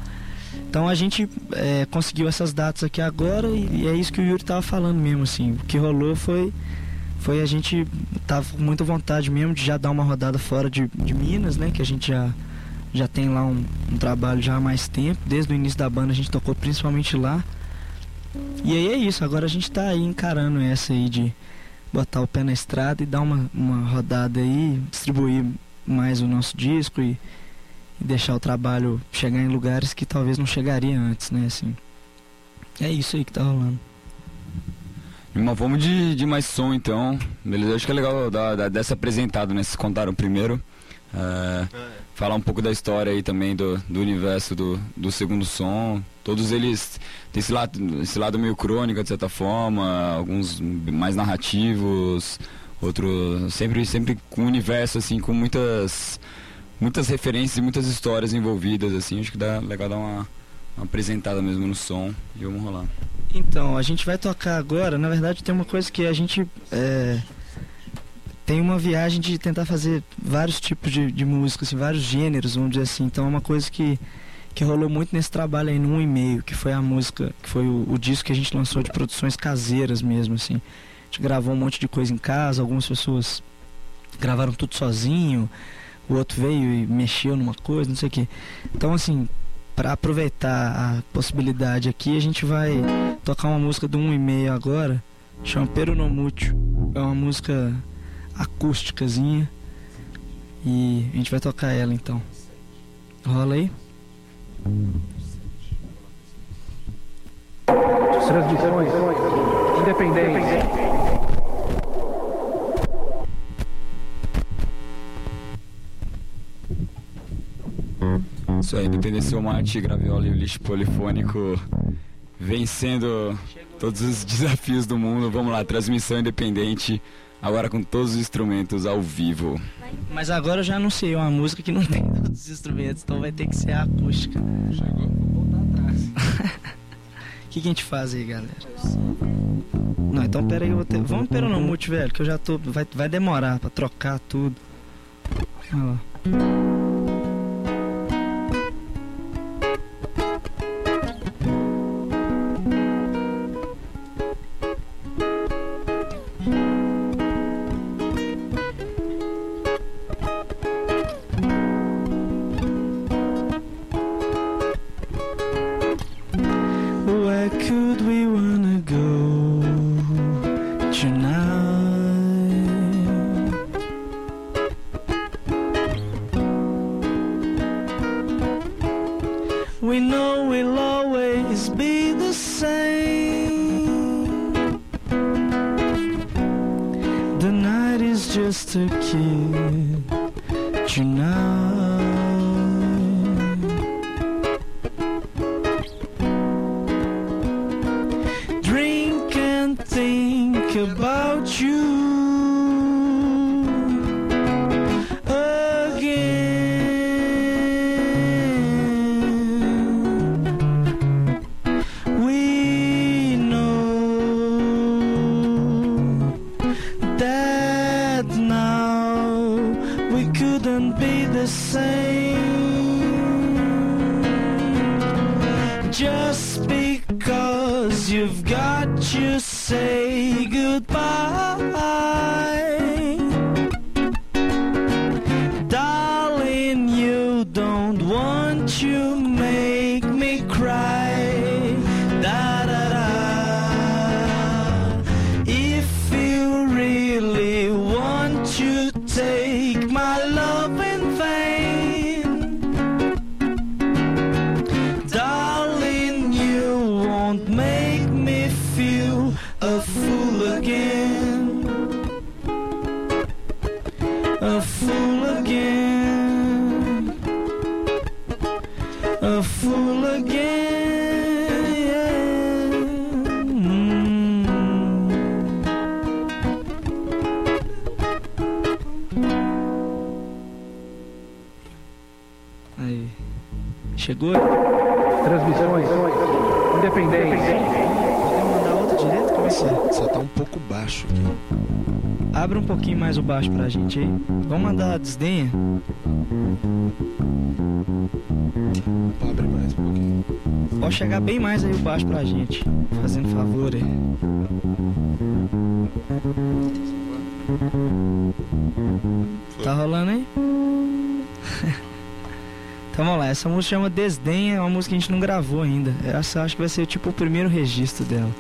Então a gente eh, conseguiu essas datas aqui agora e, e é isso que o Yuri tava falando mesmo, assim. O que rolou foi foi a gente tava com muita vontade mesmo de já dar uma rodada fora de, de Minas, né, que a gente já já tem lá um, um trabalho já há mais tempo. Desde o início da banda a gente tocou principalmente lá. E aí é isso, agora a gente tá aí encarando essa aí de botar o pé na estrada e dar uma, uma rodada aí, distribuir mais o nosso disco e, e deixar o trabalho chegar em lugares que talvez não chegaria antes, né, assim. É isso aí que tá rolando. Mas vamos de, de mais som então. Beleza? Acho que é legal dar, dar dessa apresentada, né? Vocês contaram primeiro. É, falar um pouco da história aí também do, do universo do, do segundo som. Todos eles têm esse lado, esse lado meio crônica, de certa forma, alguns mais narrativos, outros sempre, sempre com um universo assim, com muitas, muitas referências e muitas histórias envolvidas, assim, acho que dá legal dar uma, uma apresentada mesmo no som e vamos rolar. Então, a gente vai tocar agora. Na verdade, tem uma coisa que a gente é, tem uma viagem de tentar fazer vários tipos de, de música, assim, vários gêneros, vamos dizer assim. Então, é uma coisa que, que rolou muito nesse trabalho aí no um e meio, que foi a música, que foi o, o disco que a gente lançou de produções caseiras mesmo, assim. Gente gravou um monte de coisa em casa, algumas pessoas gravaram tudo sozinho, o outro veio e mexeu numa coisa, não sei o quê. Então, assim, para aproveitar a possibilidade aqui, a gente vai tocar uma música do 1 e meio agora, chama Peronomútil. É uma música acústicazinha e a gente vai tocar ela então. Rola aí. Transmissões independentes. Isso aí, Independência Mate, Graviola e o lixo polifônico vencendo todos os desafios do mundo. Vamos lá, transmissão independente, agora com todos os instrumentos ao vivo. Mas agora eu já anunciei uma música que não tem todos os instrumentos, então vai ter que ser a acústica. Chegou. O que, que a gente faz aí, galera? Não, então pera aí, eu vou ter... vamos pelo no mute, velho, que eu já tô. Vai, vai demorar pra trocar tudo. Olha lá. Baixo pra gente aí. Vamos mandar a desdenha? Abre mais um pouquinho. Pode chegar bem mais aí o baixo pra gente. Fazendo favor aí. Tá rolando aí? então vamos lá, essa música chama Desdenha, é uma música que a gente não gravou ainda. Essa acho que vai ser tipo o primeiro registro dela.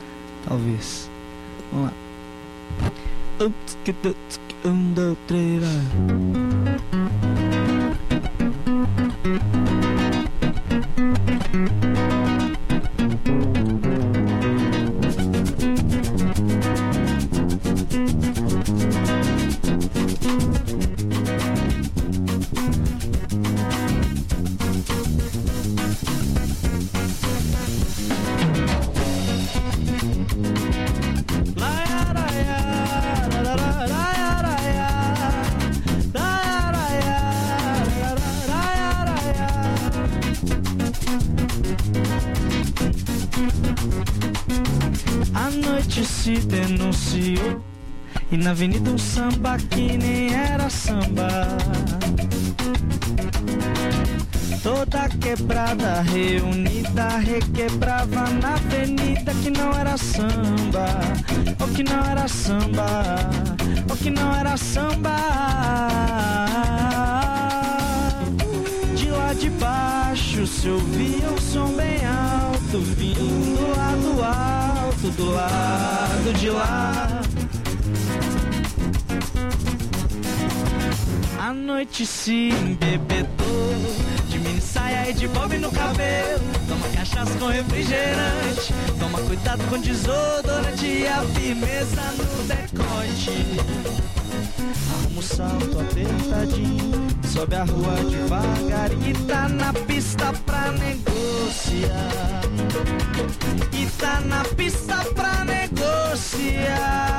Talvez. Vamos lá. Um, dois, três, vai. Rua devagarinho E tá na pista pra negociar E tá na pista pra negociar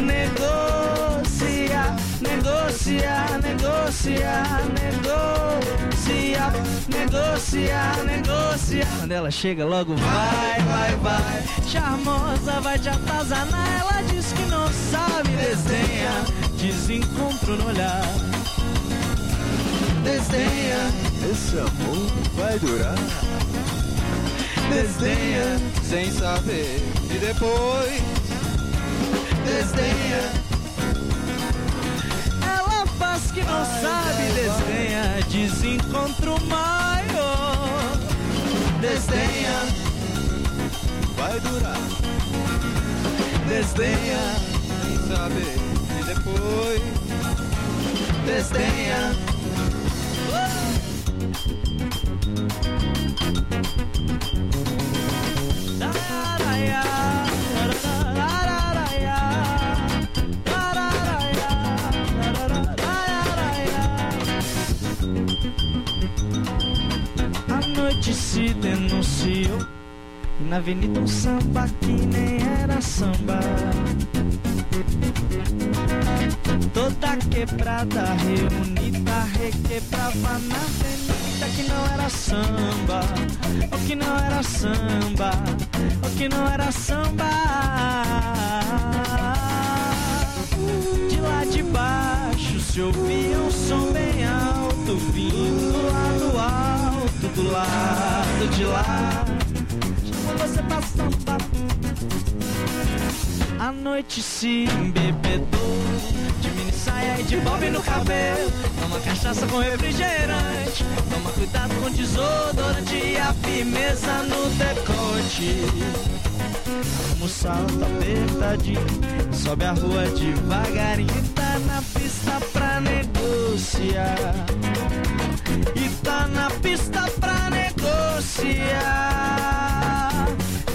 Negociar, negociar, negociar, negociar, negociar, negociar. Quando ela chega, logo vai, vai, vai. Charmosa, vai te atazanar. Ela diz que não sabe desenha. Desencontro no olhar. Desenha, Esse amor vai durar. desenha, Sem saber. E depois. desdenha. Ela faz que não sabe, desdenha. Desencontro maior. Desdenha, Vai durar. desdenha, Sem saber. E depois. desdenha. Noite se denunciou e na avenida um samba que nem era samba. Toda quebrada, reunida, requebrava na avenida que não era samba, o que não era samba, o que não era samba. De lá de baixo se ouvia um som bem alto, vindo do lado de lá. Chama você pra samba. A noite se embebedou De mini saia e de bob no cabelo Toma cachaça com refrigerante Toma cuidado com desodorante E a firmeza no decote Arruma o salto apertadinho Sobe a rua devagarinho Tá na pista pra negociar E tá na pista pra negociar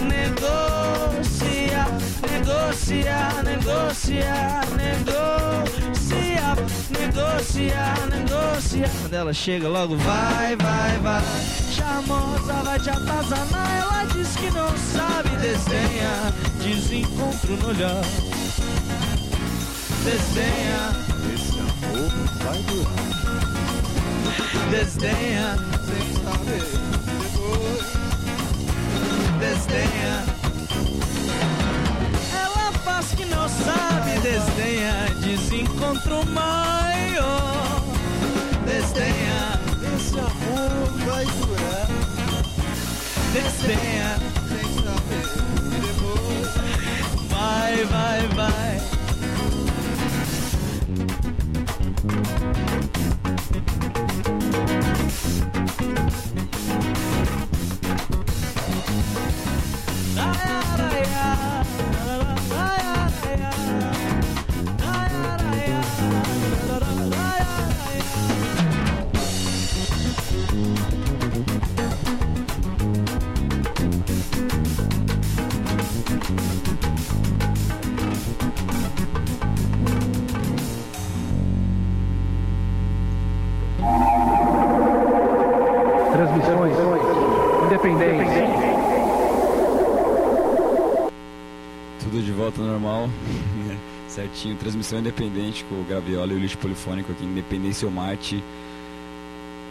Negociar, negociar, negociar, negociar, negociar, negociar. Quando ela chega, logo vai, vai, vai. Charmosa, vai te atazanar. Ela diz que não sabe desenhar. Desencontro no olhar. Desenha, Esse amor vai durar. Desdenha, Sem saber. Depois. desdenha. Ela faz que não sabe, desdenha, desencontro maior. Desdenha, Esse amor vai durar. desdenha, Sem saber. Depois. vai, vai, vai. Independentes. Tudo de volta ao normal. Certinho, transmissão independente com o Graviola e o lixo polifônico aqui Independência Marte.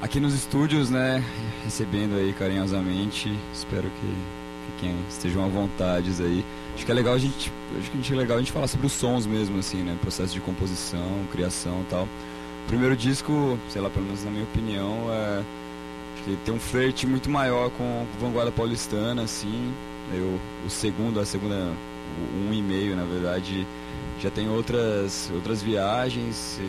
Aqui nos estúdios, né? Recebendo aí carinhosamente. Espero que Fiquem, estejam à vontade aí. Acho que é legal a gente, acho que é legal a gente falar sobre os sons mesmo, assim, né? Processo de composição, criação e tal. O primeiro disco, sei lá, pelo menos na minha opinião, é, que tem um flerte muito maior com, com vanguarda paulistana, assim. Eu, o segundo, a segunda, um e meio, na verdade, já tem outras, outras viagens,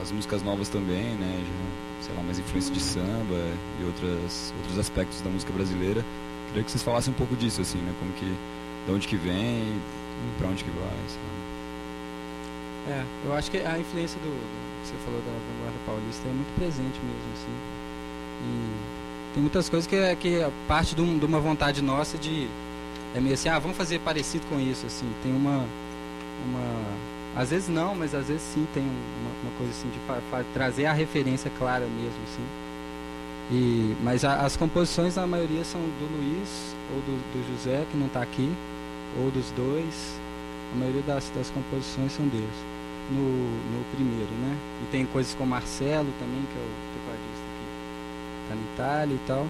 as músicas novas também, né? Já, sei lá, mais influência de samba e outras, outros aspectos da música brasileira. Queria que vocês falassem um pouco disso, assim, né? Como que, de onde que vem, para onde que vai? É, eu acho que a influência do, do, que você falou da vanguarda paulista é muito presente mesmo, assim. E tem muitas coisas que é, que é parte de, um, de uma vontade nossa de é meio assim, ah, vamos fazer parecido com isso, assim. Tem uma uma às vezes não, mas às vezes sim tem uma, uma coisa assim de trazer a referência clara mesmo, assim. E, mas a, as composições, a maioria são do Luiz ou do, do José, que não está aqui, ou dos dois. A maioria das, das composições são deles. No, no primeiro, né? E tem coisas com Marcelo também, que é o tecladista que está na Itália e tal.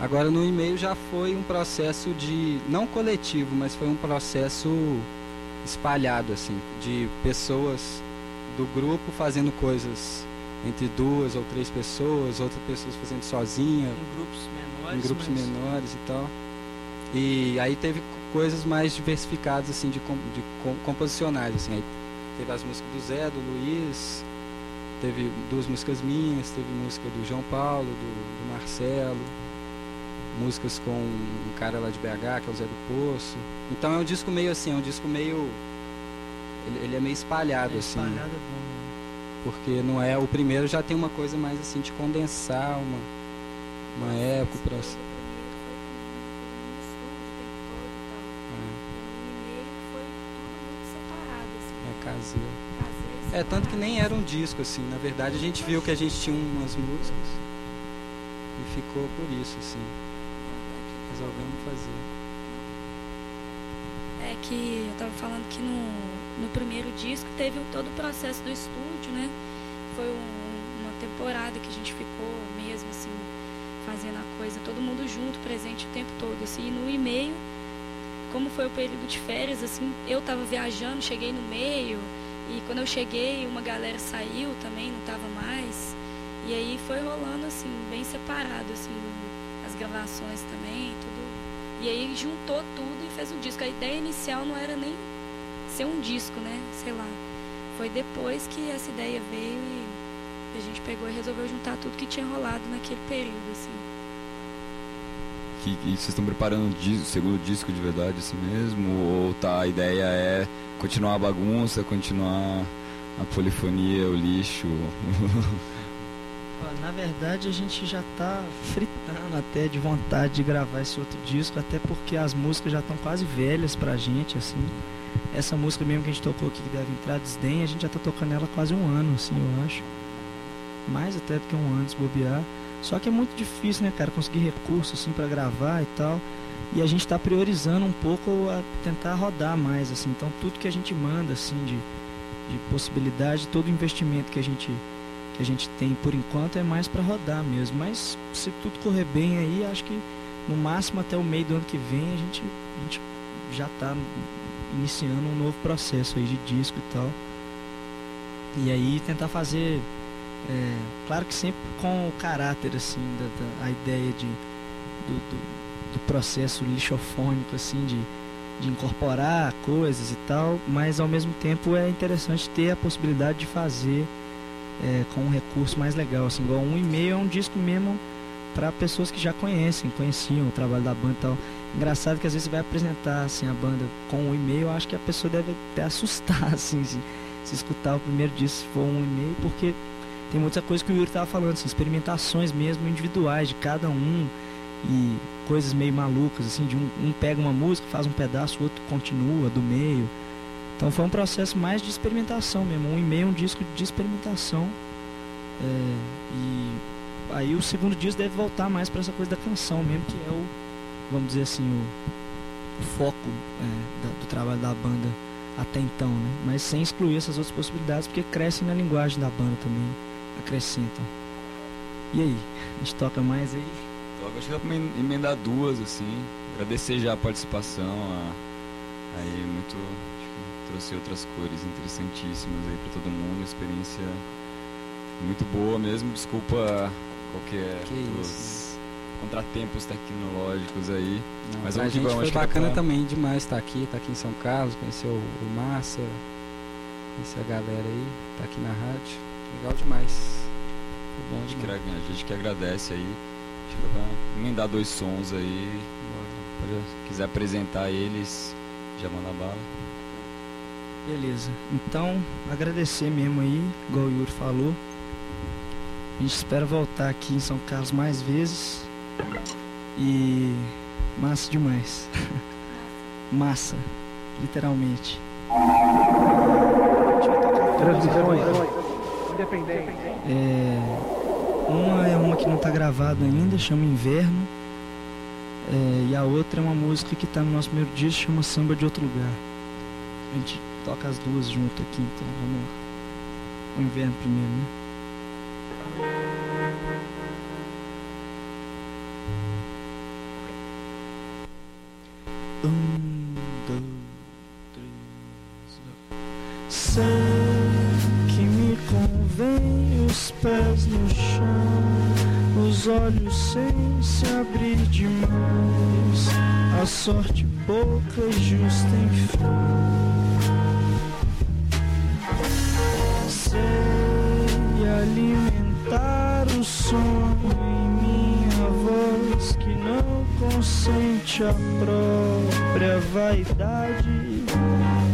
Agora no e-mail já foi um processo de, não coletivo, mas foi um processo espalhado, assim, de pessoas do grupo fazendo coisas entre duas ou três pessoas, outras pessoas fazendo sozinha. Em grupos menores. Em grupos mas... menores e tal. E aí teve coisas mais diversificadas, assim, de, de composicionais, assim. Aí teve as músicas do Zé, do Luiz, teve duas músicas minhas, teve música do João Paulo, do, do Marcelo, músicas com um cara lá de BH, que é o Zé do Poço. Então é um disco meio assim, é um disco meio. Ele, ele é meio espalhado, é assim. Espalhado é bom, né? porque não é o primeiro já tem uma coisa mais assim de condensar uma uma época para é caseiro é tanto que nem era um disco assim. Na verdade a gente viu que a gente tinha umas músicas e ficou por isso assim. Resolvemos fazer. É que eu tava falando que no no primeiro disco teve todo o processo do estúdio, né? Foi um, uma temporada que a gente ficou mesmo assim fazendo a coisa, todo mundo junto, presente o tempo todo, assim, e no e-mail, como foi o período de férias, assim, eu tava viajando, cheguei no meio, e quando eu cheguei, uma galera saiu também, não tava mais. E aí foi rolando assim, bem separado, assim, as gravações também, tudo. E aí juntou tudo e fez um disco. A ideia inicial não era nem ser um disco, né? Sei lá. Foi depois que essa ideia veio e a gente pegou e resolveu juntar tudo que tinha rolado naquele período, assim. Que, vocês estão preparando o segundo disco de verdade assim mesmo? Ou tá, a ideia é continuar a bagunça, continuar a polifonia, o lixo? Na verdade a gente já tá fritando até de vontade de gravar esse outro disco, até porque as músicas já estão quase velhas pra gente, assim. Essa música mesmo que a gente tocou aqui, que deve entrar, Desdém, a gente já tá tocando ela quase um ano, assim, eu acho. Mais até do que um ano, se bobear. Só que é muito difícil, né, cara, conseguir recursos, assim, para gravar e tal. E a gente tá priorizando um pouco a tentar rodar mais, assim. Então, tudo que a gente manda, assim, de, de possibilidade, todo investimento que a gente que a gente tem por enquanto é mais para rodar mesmo. Mas se tudo correr bem aí, acho que no máximo até o meio do ano que vem a gente, a gente já tá iniciando um novo processo aí de disco e tal. E aí tentar fazer, é, claro que sempre com o caráter assim, da, da a ideia de, do, do, do, processo lixofônico assim, de, de incorporar coisas e tal, mas ao mesmo tempo é interessante ter a possibilidade de fazer é, com um recurso mais legal, assim, igual um e-mail é um disco mesmo para pessoas que já conhecem, conheciam o trabalho da banda e tal. Engraçado que às vezes você vai apresentar assim a banda com um e-mail, eu acho que a pessoa deve até assustar assim, se, se escutar o primeiro disco se for um e-mail, porque tem muita coisa que o Yuri estava falando, assim, experimentações mesmo individuais de cada um e coisas meio malucas, assim, de um, um pega uma música, faz um pedaço, o outro continua do meio. Então foi um processo mais de experimentação mesmo, um e-mail, um disco de experimentação. É, e aí o segundo disco deve voltar mais para essa coisa da canção mesmo, que é o vamos dizer assim, o, o foco é, da, do trabalho da banda até então, né? Mas sem excluir essas outras possibilidades, porque crescem na linguagem da banda também, acrescentam. E aí, a gente toca mais aí? Logo, acho que dá pra emen- emendar duas, assim. Agradecer já a participação. A... Aí, muito. Acho que trouxe outras cores interessantíssimas aí pra todo mundo. Experiência muito boa mesmo. Desculpa qualquer Que os isso. contratempos tecnológicos aí. Não, Mas pra gente vamos, foi bacana pra- também demais estar aqui, estar aqui em São Carlos, conhecer o, o Márcia, conhecer a galera aí, estar aqui na rádio. Legal demais. Foi bom A gente, que, demais. a gente que agradece aí. Acho que pra emendar dois sons aí. Se quiser apresentar eles, já manda bala. Beleza. Então, agradecer mesmo aí, igual o Yuri falou. A gente espera voltar aqui em São Carlos mais vezes. E massa demais. massa, literalmente. Transmissões independentes. É, uma é uma que não tá gravada ainda, chama Inverno. É, e a outra é uma música que tá no nosso primeiro disco, chama Samba de Outro Lugar. A gente toca as duas junto aqui, então vamos o Inverno primeiro, né? Olhos sem se abrir demais, a sorte pouca e justa enfim. Sei alimentar o sonho em minha voz que não consente a própria vaidade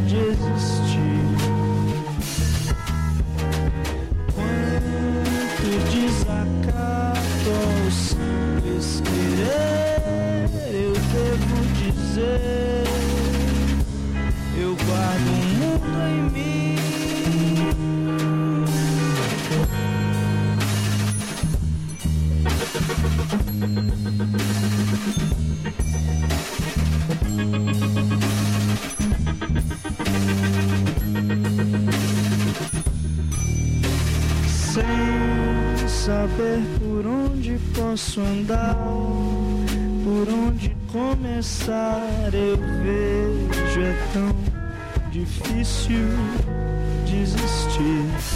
de existir. Eu guardo um mundo em mim. Sem saber por onde posso andar, por onde começar, eu vejo é tão difícil desistir.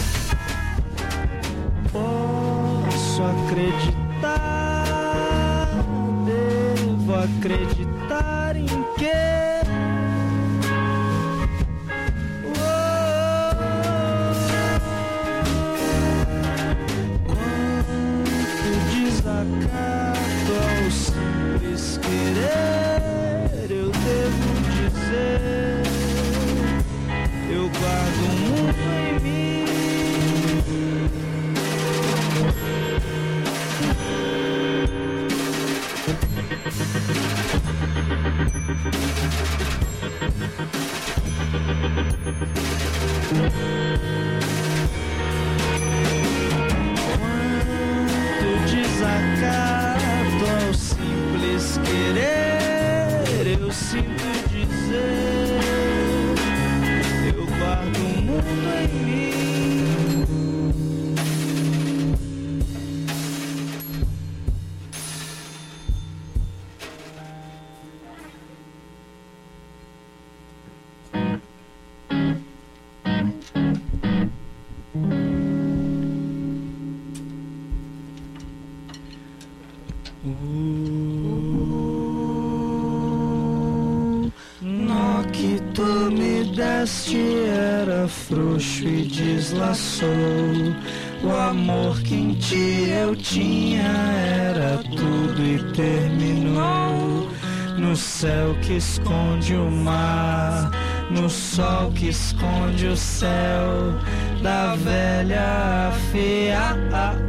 Que esconde o mar, no sol que esconde o céu da velha fia.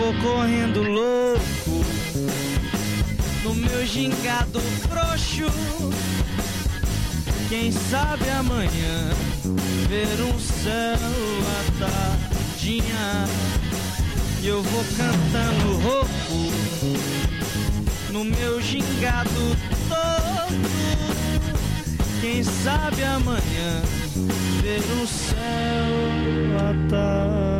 Vou correndo louco no meu gingado frouxo. Quem sabe amanhã ver um céu à tardinha. E eu vou cantando rouco no meu gingado todo. Quem sabe amanhã ver um céu à tarde.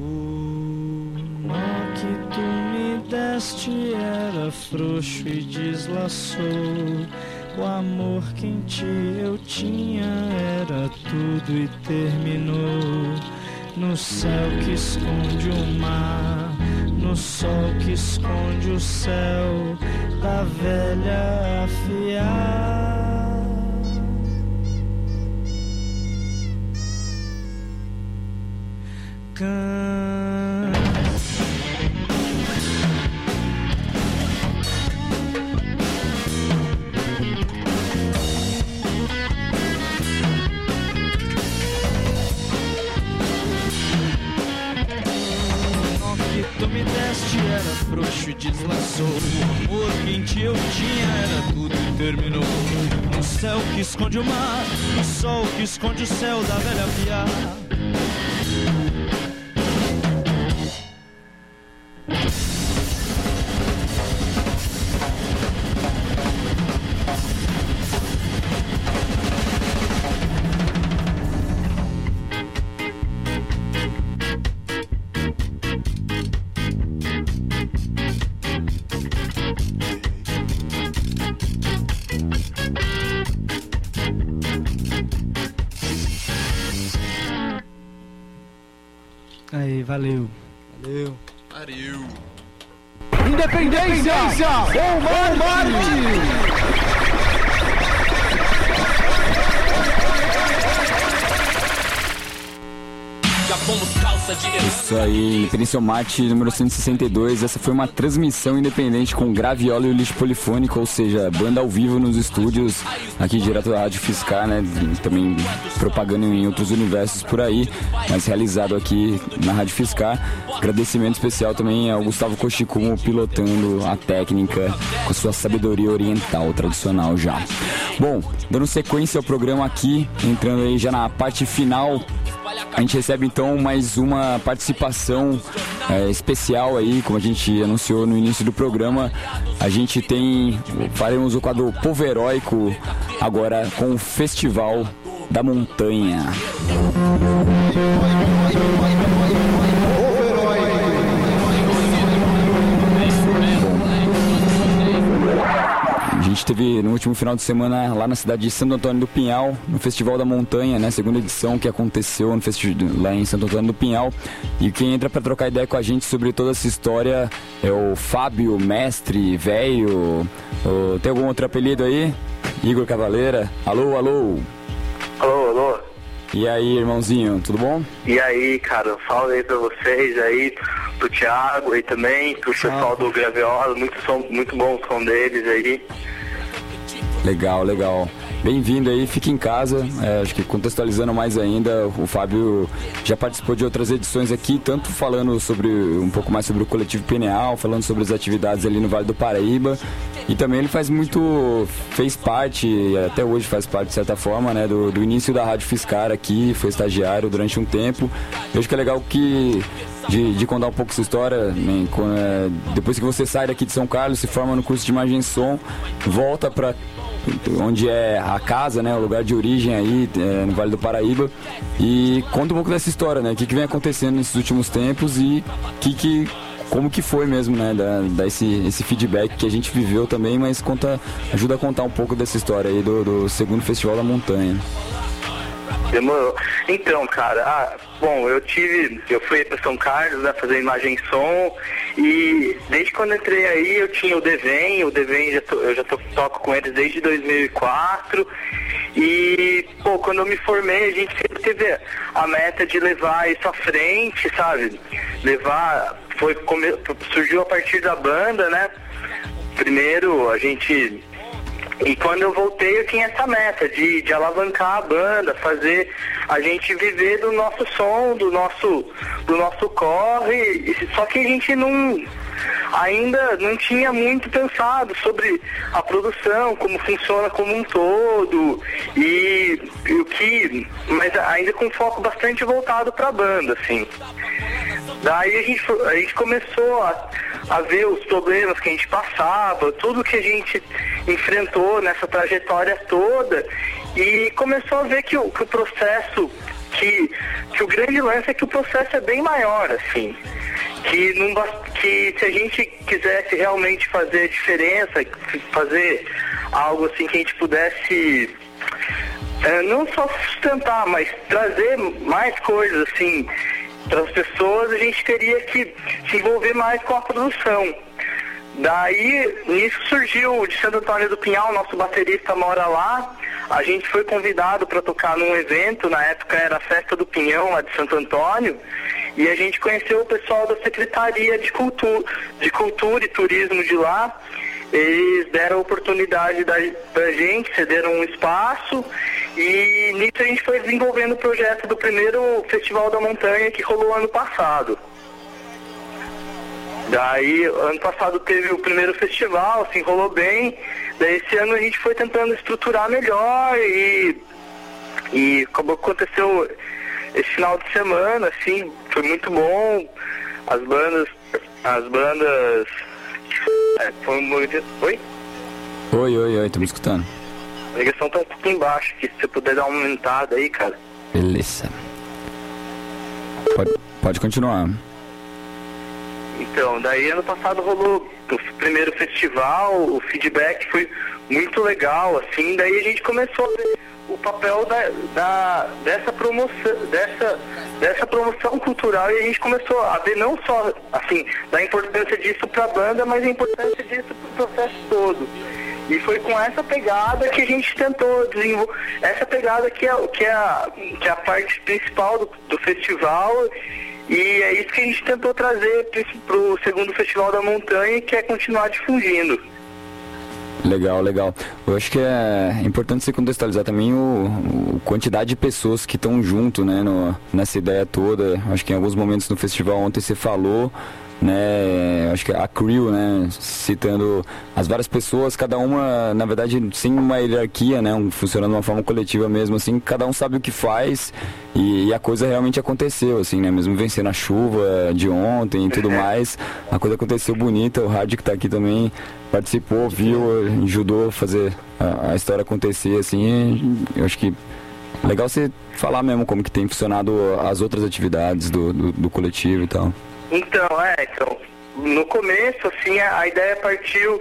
O nó que tu me deste era frouxo e deslaçou. O amor que em ti eu tinha era tudo e terminou. No céu que esconde o mar, no sol que esconde o céu da velha afiar. Que tu me deste era frouxo e deslaçou. O amor que em ti eu tinha era tudo e terminou. No céu que esconde o mar, no sol que esconde o céu da velha piar. Ou Marte! Já fomos Isso aí, Independência Mate número 162. Essa foi uma transmissão independente com graviola e o lixo polifônico, ou seja, banda ao vivo nos estúdios, aqui direto da Rádio Fiscar, né? Também propagando em outros universos por aí, mas realizado aqui na Rádio Fiscar. Agradecimento especial também ao Gustavo Koshikumo pilotando a técnica com sua sabedoria oriental tradicional já. Bom, dando sequência ao programa aqui, entrando aí já na parte final a gente recebe então mais uma participação é, especial aí, como a gente anunciou no início do programa. A gente tem, faremos o quadro Povo Heróico agora com o festival da Montanha. Gente teve no último final de semana lá na cidade de Santo Antônio do Pinhal, no Festival da Montanha, né? Segunda edição que aconteceu no festi lá em Santo Antônio do Pinhal. E quem entra para trocar ideia com a gente sobre toda essa história é o Fábio, mestre, velho. Tem algum outro apelido aí? Igor Cavaleira. Alô, alô. Alô, alô. E aí, irmãozinho, tudo bom? E aí, cara, salve aí pra vocês aí, pro Thiago aí também, pro pessoal do Graviola, muito, som, muito bom o som deles aí. Legal, legal. Bem-vindo aí, fique em casa. É, acho que contextualizando mais ainda, o Fábio já participou de outras edições aqui, tanto falando sobre um pouco mais sobre o coletivo Pineal, falando sobre as atividades ali no Vale do Paraíba. E também ele faz muito, fez parte, até hoje faz parte de certa forma, né, do, do início da Rádio Fiscar aqui, foi estagiário durante um tempo. Eu acho que é legal que de, de, contar um pouco sua história. Né? É, depois que você sai daqui de São Carlos, se forma no curso de imagem som, volta para onde é a casa, né, o lugar de origem aí é, no Vale do Paraíba e conta um pouco dessa história, né, o que, que vem acontecendo nesses últimos tempos e que, que como que foi mesmo, né, dar, dar esse, esse feedback que a gente viveu também, mas conta, ajuda a contar um pouco dessa história aí do, do segundo Festival da Montanha. Demorou. Então, cara, ah, bom, eu tive, eu fui para São Carlos, né, fazer imagem e som, e desde quando entrei aí eu tinha o Devem, o Devem já tô, eu já tô, toco com eles desde 2004, e, pô, quando eu me formei a gente sempre teve a meta de levar isso à frente, sabe? Levar, foi, surgiu a partir da banda, né? Primeiro a gente e quando eu voltei, eu tinha essa meta de, de alavancar a banda, fazer a gente viver do nosso som, do nosso, do nosso corre. Só que a gente não ainda não tinha muito pensado sobre a produção, como funciona como um todo e, e o que, mas ainda com foco bastante voltado para a banda, assim. Daí a gente, a gente começou a, a ver os problemas que a gente passava, tudo que a gente enfrentou nessa trajetória toda e começou a ver que o, que o processo, que, que o grande lance é que o processo é bem maior, assim. Que, não, que se a gente quisesse realmente fazer diferença, fazer algo assim que a gente pudesse é, não só sustentar, mas trazer mais coisas assim para as pessoas, a gente teria que se envolver mais com a produção. Daí, nisso surgiu de Santo Antônio do Pinhal, nosso baterista mora lá. A gente foi convidado para tocar num evento, na época era a Festa do Pinhão, lá de Santo Antônio. E a gente conheceu o pessoal da Secretaria de Cultura, de Cultura e Turismo de lá. Eles deram a oportunidade da, da gente, cederam um espaço e nisso a gente foi desenvolvendo o projeto do primeiro Festival da Montanha que rolou ano passado. Daí, ano passado teve o primeiro festival, se enrolou bem. Daí esse ano a gente foi tentando estruturar melhor e, e acabou que aconteceu esse final de semana, assim, foi muito bom. As bandas, as bandas é, foi um Oi? Oi, oi, oi, estamos escutando. A ligação tá um pouco embaixo, que se você puder dar uma aumentada aí, cara. Beleza. Pode, pode continuar. Então, daí ano passado rolou o primeiro festival, o feedback foi muito legal, assim, daí a gente começou a ver o papel da, da, dessa promoção, dessa, dessa promoção cultural e a gente começou a ver não só assim da importância disso para a banda, mas a importância disso para o processo todo. E foi com essa pegada que a gente tentou desenvolver, essa pegada que é, que é, a, que é a parte principal do, do festival e é isso que a gente tentou trazer para o segundo Festival da Montanha, que é continuar difundindo. Legal, legal. Eu acho que é importante você contextualizar também o, o quantidade de pessoas que estão junto, né, no, nessa ideia toda. Acho que em alguns momentos no festival ontem você falou né? Acho que a crew, né? Citando as várias pessoas, cada uma, na verdade, sem uma hierarquia, né? Um, funcionando de uma forma coletiva mesmo, assim, cada um sabe o que faz e, e, a coisa realmente aconteceu, assim, né? Mesmo vencendo a chuva de ontem e tudo mais, a coisa aconteceu bonita. O Hard que está aqui também participou, viu, ajudou a fazer a, a história acontecer, assim. eu acho que legal você falar mesmo como que tem funcionado as outras atividades do, do, do coletivo e tal. Então, é, então, no começo, assim, a, a ideia partiu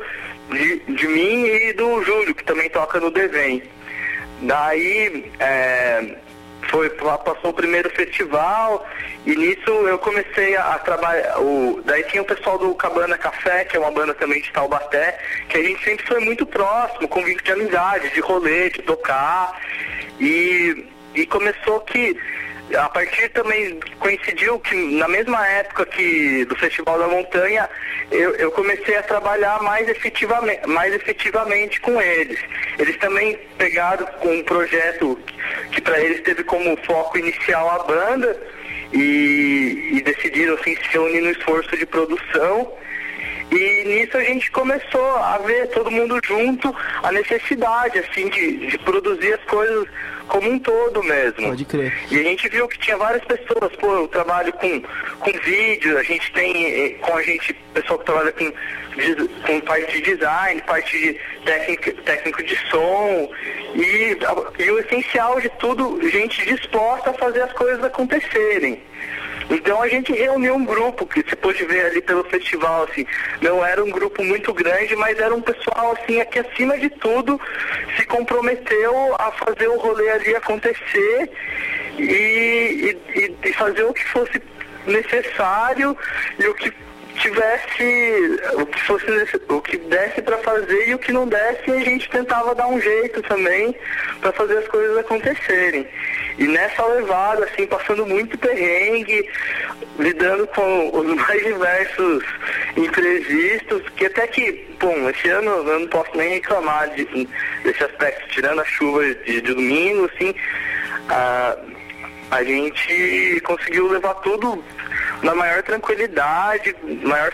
de, de mim e do Júlio, que também toca no Devem. Daí, é, foi, passou o primeiro festival e nisso eu comecei a, a trabalhar. O, daí tinha o pessoal do Cabana Café, que é uma banda também de Taubaté, que a gente sempre foi muito próximo, convívio de amizade, de rolê, de tocar. E, e começou que a partir também coincidiu que na mesma época que do Festival da Montanha eu, eu comecei a trabalhar mais efetivamente, mais efetivamente com eles. Eles também pegaram com um projeto que para eles teve como foco inicial a banda e, e decidiram assim, se unir no esforço de produção. E nisso a gente começou a ver todo mundo junto a necessidade assim de, de produzir as coisas como um todo mesmo. Pode crer. E a gente viu que tinha várias pessoas, pô, eu trabalho com, com vídeo, a gente tem eh, com a gente pessoal que trabalha com, com parte de design, parte de técnico, técnico de som. E, e o essencial de tudo, gente disposta a fazer as coisas acontecerem. Então a gente reuniu um grupo que você pôde ver ali pelo festival, assim, não era um grupo muito grande, mas era um pessoal assim que acima de tudo se comprometeu a fazer o rolê ali acontecer e- e- e fazer o que fosse necessário e o que tivesse o que fosse o que desse para fazer e o que não desse a gente tentava dar um jeito também para fazer as coisas acontecerem. E nessa levada assim passando muito perrengue lidando com os mais diversos imprevistos que até que bom esse ano eu não posso nem reclamar de, desse aspecto tirando a chuva de, de domingo assim a, a gente conseguiu levar tudo na maior tranquilidade, maior,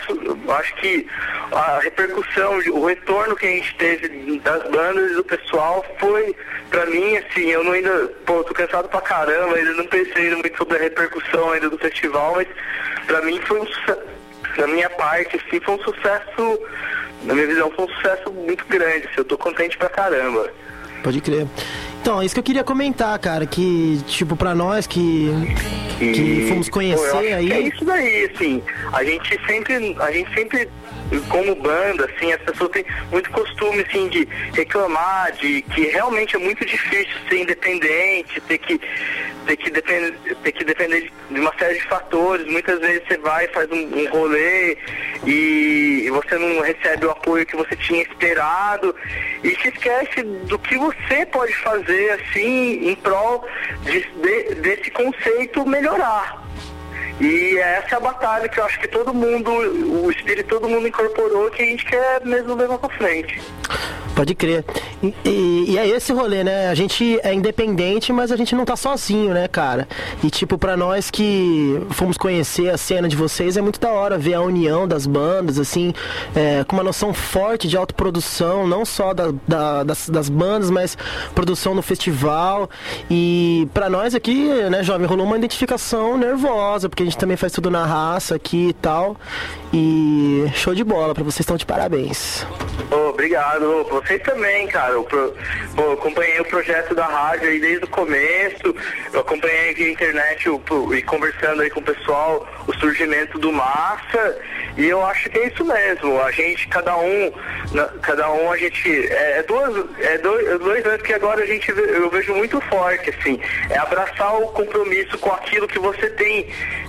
acho que a repercussão, o retorno que a gente teve das bandas e do pessoal foi, pra mim, assim, eu não ainda, pô, tô cansado pra caramba, ainda não pensei muito sobre a repercussão ainda do festival, mas pra mim foi um sucesso, da minha parte, assim, foi um sucesso, na minha visão, foi um sucesso muito grande, assim, eu tô contente pra caramba. Pode crer. Então, isso que eu queria comentar, cara, que, tipo, pra nós que, que fomos Pô, eu conhecer acho aí. que é isso daí, assim. A gente sempre, a gente sempre, como banda, assim, as pessoas têm muito costume, assim, de reclamar, de que realmente é muito difícil ser independente, ter que, ter que, depender, ter que depender de uma série de fatores. Muitas vezes você vai, faz um, um rolê e, e você não recebe o apoio que você tinha esperado e se esquece do que você pode fazer, assim, em prol de- de- desse conceito melhorar. E essa é a batalha que eu acho que todo mundo, o espírito todo mundo incorporou que a gente quer mesmo levar pra frente. Pode crer. E, e- e é esse rolê, né? A gente é independente, mas a gente não tá sozinho, né, cara? E tipo, pra nós que fomos conhecer a cena de vocês, é muito da hora ver a união das bandas, assim, é, com uma noção forte de autoprodução, não só da- da- das, das bandas, mas produção no festival. E pra nós aqui, né, jovem, rolou uma identificação nervosa, porque gente também faz tudo na raça aqui e tal. E show de bola, pra vocês estão de parabéns. Ô, obrigado, vocês também, cara. O pro- eu acompanhei o projeto da rádio aí desde o começo, eu acompanhei via internet o- e conversando aí com o pessoal o surgimento do Massa, e eu acho que é isso mesmo. A gente, cada um, cada um a gente. É, é duas, é dois, é dois anos que agora a gente eu vejo muito forte, assim. É abraçar o compromisso com aquilo que você tem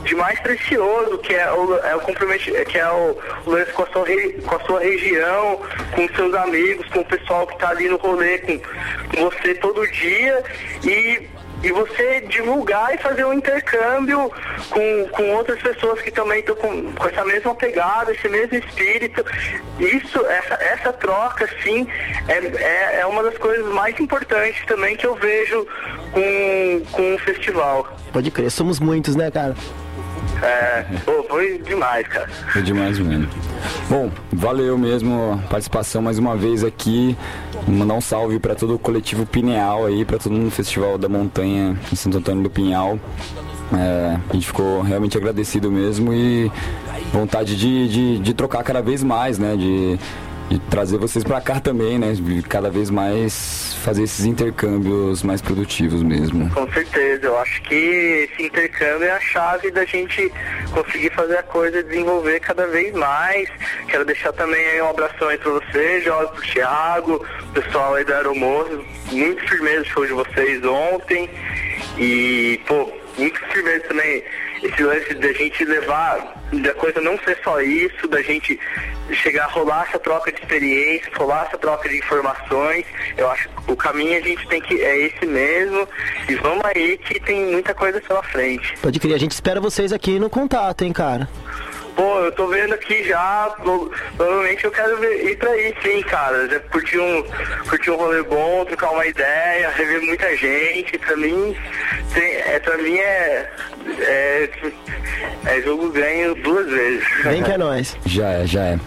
de mais precioso, que é o, é o que é o, o lance com a, sua, com a sua região, com seus amigos, com o pessoal que está ali no rolê com, com você todo dia e, e você divulgar e fazer um intercâmbio com, com outras pessoas que também estão com, com essa mesma pegada, esse mesmo espírito. Isso, essa, essa troca, sim, é, é, é uma das coisas mais importantes também que eu vejo com, com o festival. Pode crer, somos muitos, né, cara? É, foi demais, cara. Foi demais mesmo. Bom, valeu mesmo a participação mais uma vez aqui. Mandar um salve para todo o coletivo Pineal aí, para todo mundo do Festival da Montanha em Santo Antônio do Pinhal. É, a gente ficou realmente agradecido mesmo e vontade de, de, de trocar cada vez mais, né? De e trazer vocês pra cá também, né? Cada vez mais fazer esses intercâmbios mais produtivos mesmo. Com certeza, eu acho que esse intercâmbio é a chave da gente conseguir fazer a coisa desenvolver cada vez mais. Quero deixar também um abração aí pra você, Jorge, pro Thiago, pessoal aí da Aeromoço, muito firmeza o show de vocês ontem. E, pô, muito firmeza também esse lance da gente levar, da coisa não ser só isso, da gente chegar a rolar essa troca de experiência, rolar essa troca de informações. Eu acho que o caminho a gente tem que é esse mesmo. E vamos aí que tem muita coisa pela frente. Pode crer, a gente espera vocês aqui no contato, hein, cara. Pô, eu tô vendo aqui já, pro- provavelmente eu quero ver- ir pra aí sim, cara. Já curtir um, curtir um rolê bom, trocar uma ideia, rever muita gente. Pra mim, tem, é, pra mim é, é, é jogo ganho duas vezes. Vem que é nóis. Já é, já é.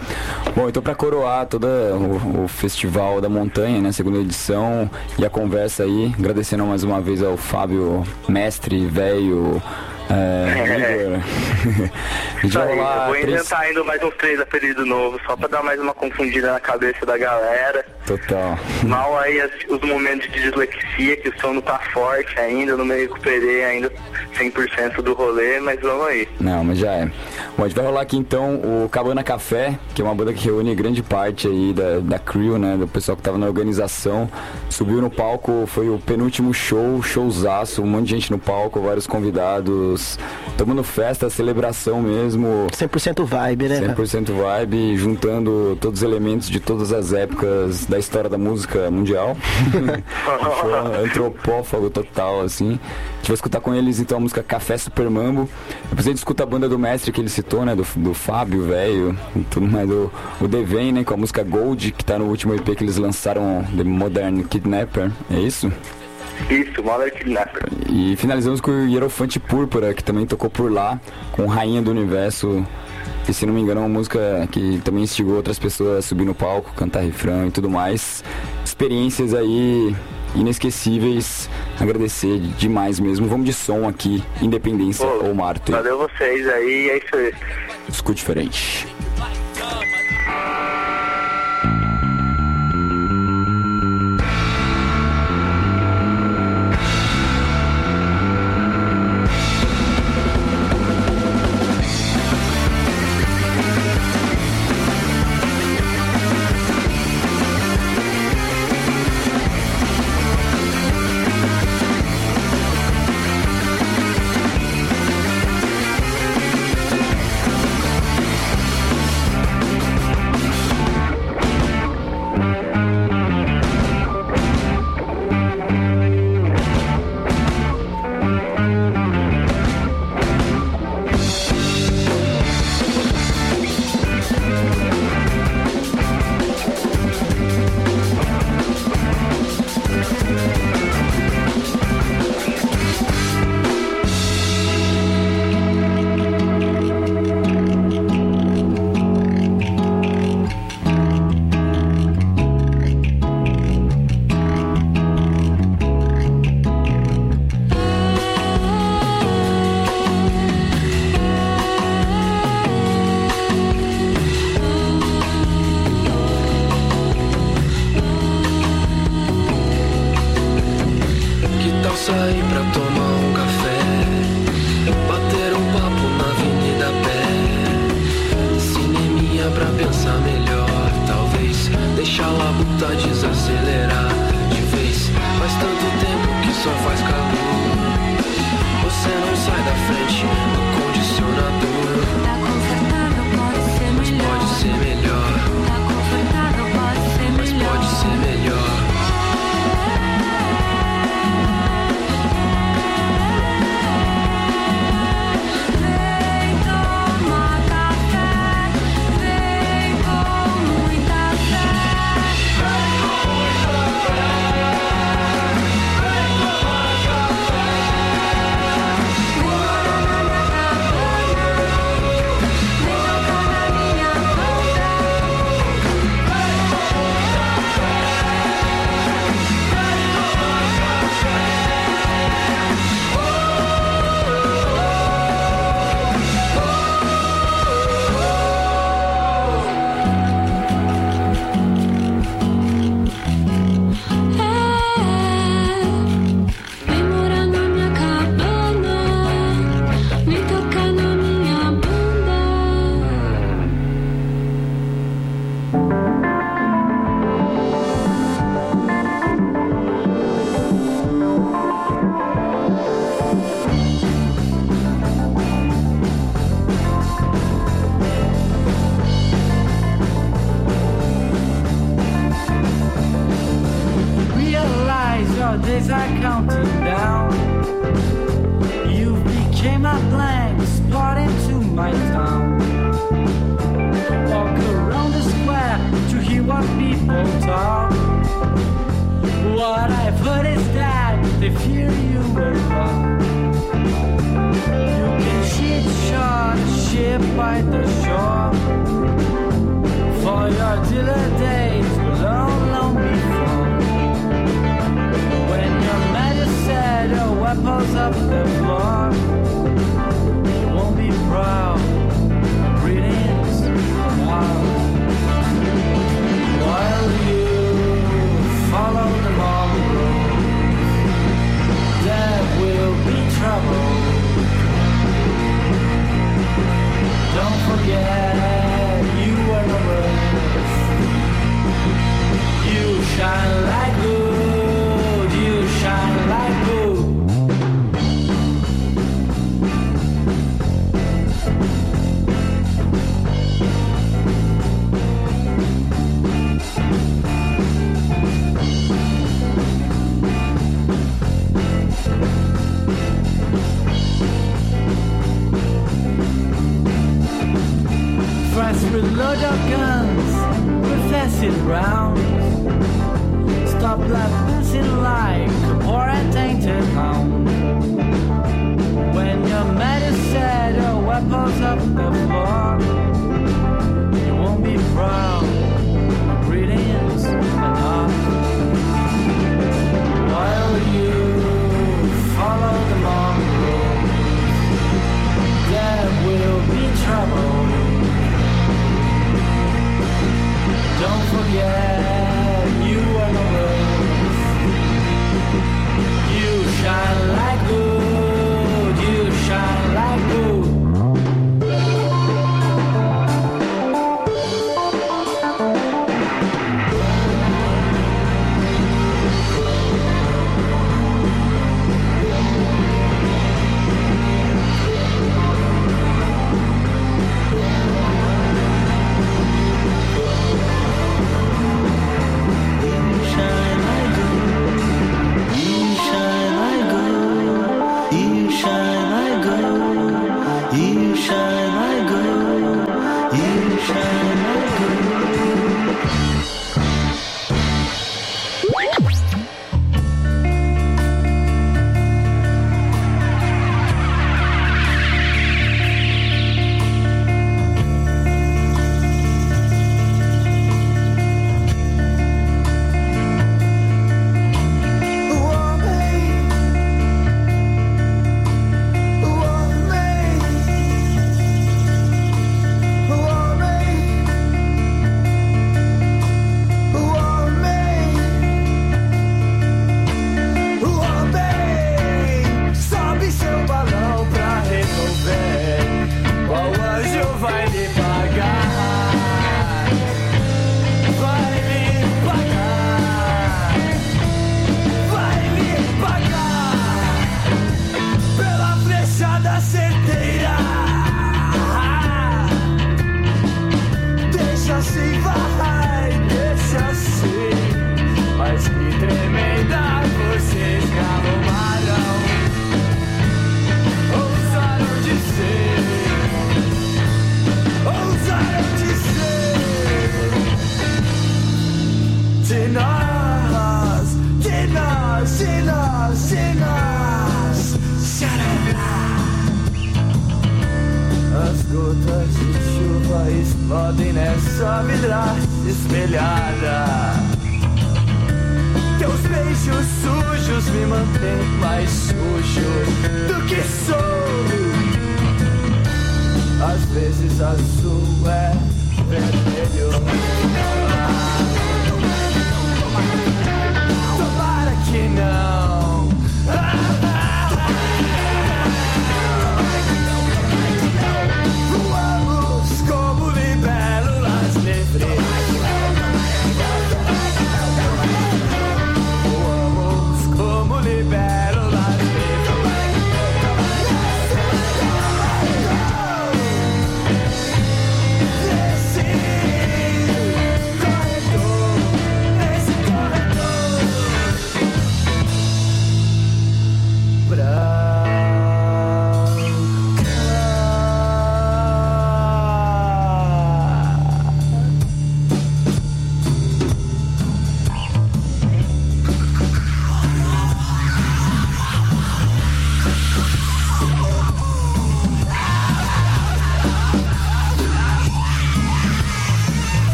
Bom, então para coroar todo o, o Festival da Montanha, né, segunda edição, e a conversa aí, agradecendo mais uma vez ao Fábio, mestre, velho, é, aí, eu rolar vou três... inventar ainda mais uns três apelidos novos, só pra dar mais uma confundida na cabeça da galera. Total. Mal aí as- os momentos de dislexia, que o som não tá forte ainda, não me recuperei ainda 100% do rolê, mas vamos aí. Não, mas já é. Bom, a gente vai rolar aqui então o Cabana Café, que é uma banda que reúne grande parte aí da, da crew, né? Do pessoal que tava na organização. Subiu no palco, foi o penúltimo show, showzaço, um monte de gente no palco, vários convidados. Tomando festa, celebração mesmo. 100% vibe, né, cara? 100% vibe, juntando todos os elementos de todas as épocas da história da música mundial. Foi antropófago total, assim. A gente vai escutar com eles então a música Café Super Mambo. Depois a gente escuta a banda do mestre que ele citou, né? Do, do Fábio, velho, tudo mais. Do, o Deven, né? Com a música Gold, que tá no último EP que eles lançaram, The Modern Kidnapper. É isso? Isso, Mother Kidnapper. E finalizamos com o Hierofante Púrpura, que também tocou por lá, com Rainha do Universo. E se não me engano, é uma música que também instigou outras pessoas a subir no palco, cantar refrão e tudo mais. Experiências aí inesquecíveis. Agradecer demais mesmo. Vamos de som aqui, Independência Pô, ou Marte. Valeu vocês aí, é isso aí. Escute diferente.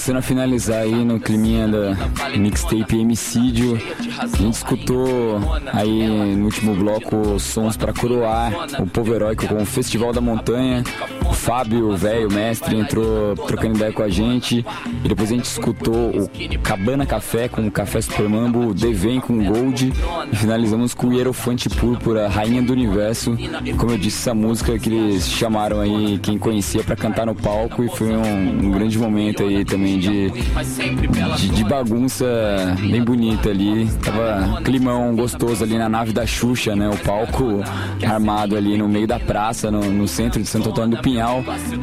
Começando a finalizar aí no climinha da mixtape Emicídio. A gente escutou aí no último bloco sons para coroar o povo heróico com o Festival da Montanha. Fábio, velho mestre, entrou trocando ideia com a gente. E depois a gente escutou o Cabana Café com o Café Supermambo, Devem com Gold. E finalizamos com o Hierofante Púrpura, Rainha do Universo. Como eu disse, essa música que eles chamaram aí quem conhecia para cantar no palco e foi um, um grande momento aí também de, de, de bagunça bem bonita ali. Tava climão gostoso ali na nave da Xuxa, né? O palco armado ali no meio da praça, no, no centro de Santo Antônio do Pinhal,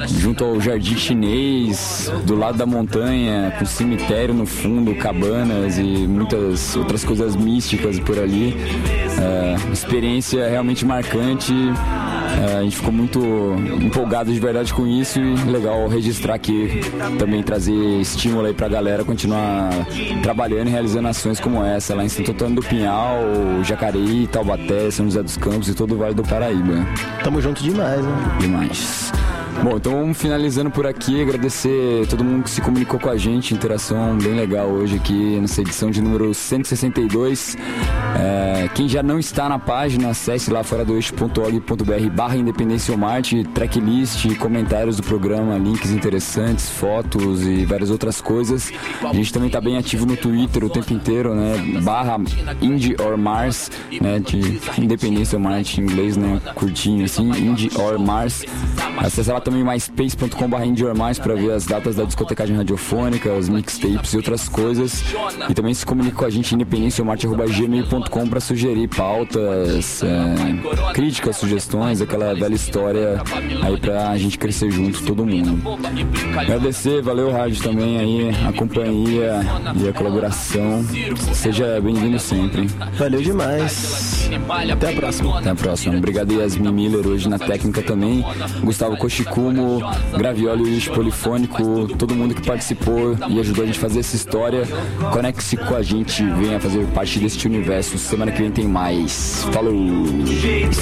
junto ao Jardim Chinês, do lado da montanha, com cemitério no fundo, cabanas e muitas outras coisas místicas por ali. É, experiência realmente marcante. É, a gente ficou muito empolgado de verdade com isso e legal registrar aqui, também trazer estímulo aí pra galera continuar trabalhando e realizando ações como essa lá em Santo Antônio do Pinhal, Jacareí, Taubaté, São José dos Campos e todo o Vale do Paraíba. Tamo junto demais, né? Demais. Bom, então vamos finalizando por aqui, agradecer todo mundo que se comunicou com a gente, interação bem legal hoje aqui nessa edição de número 162. É, quem já não está na página, acesse lá fora barra Independência ou Marte, tracklist, comentários do programa, links interessantes, fotos e várias outras coisas. A gente também está bem ativo no Twitter o tempo inteiro, né? Barra Indie or Mars, né? De Independência ou Marte em inglês, né? Curtinho assim, Indie or Mars. Acesse lá também myspace.com.br mais para ver as datas da discotecagem radiofônica, os mixtapes e outras coisas. E também se comunique com a gente independenciamarte.gmail.com para sugerir pautas, é, críticas, sugestões, aquela velha história aí pra gente crescer junto, todo mundo. Agradecer, valeu rádio também aí, a companhia e a colaboração. Seja bem-vindo sempre. Valeu demais. Até a próxima. Até a próxima. Obrigado Yasmin Miller hoje na técnica também. Gustavo Cochicumo, Gravioli Polifônico, todo mundo que participou e ajudou a gente a fazer essa história. Conecte-se com a gente, venha fazer parte deste universo. Semana que vem tem mais. Falou! jeito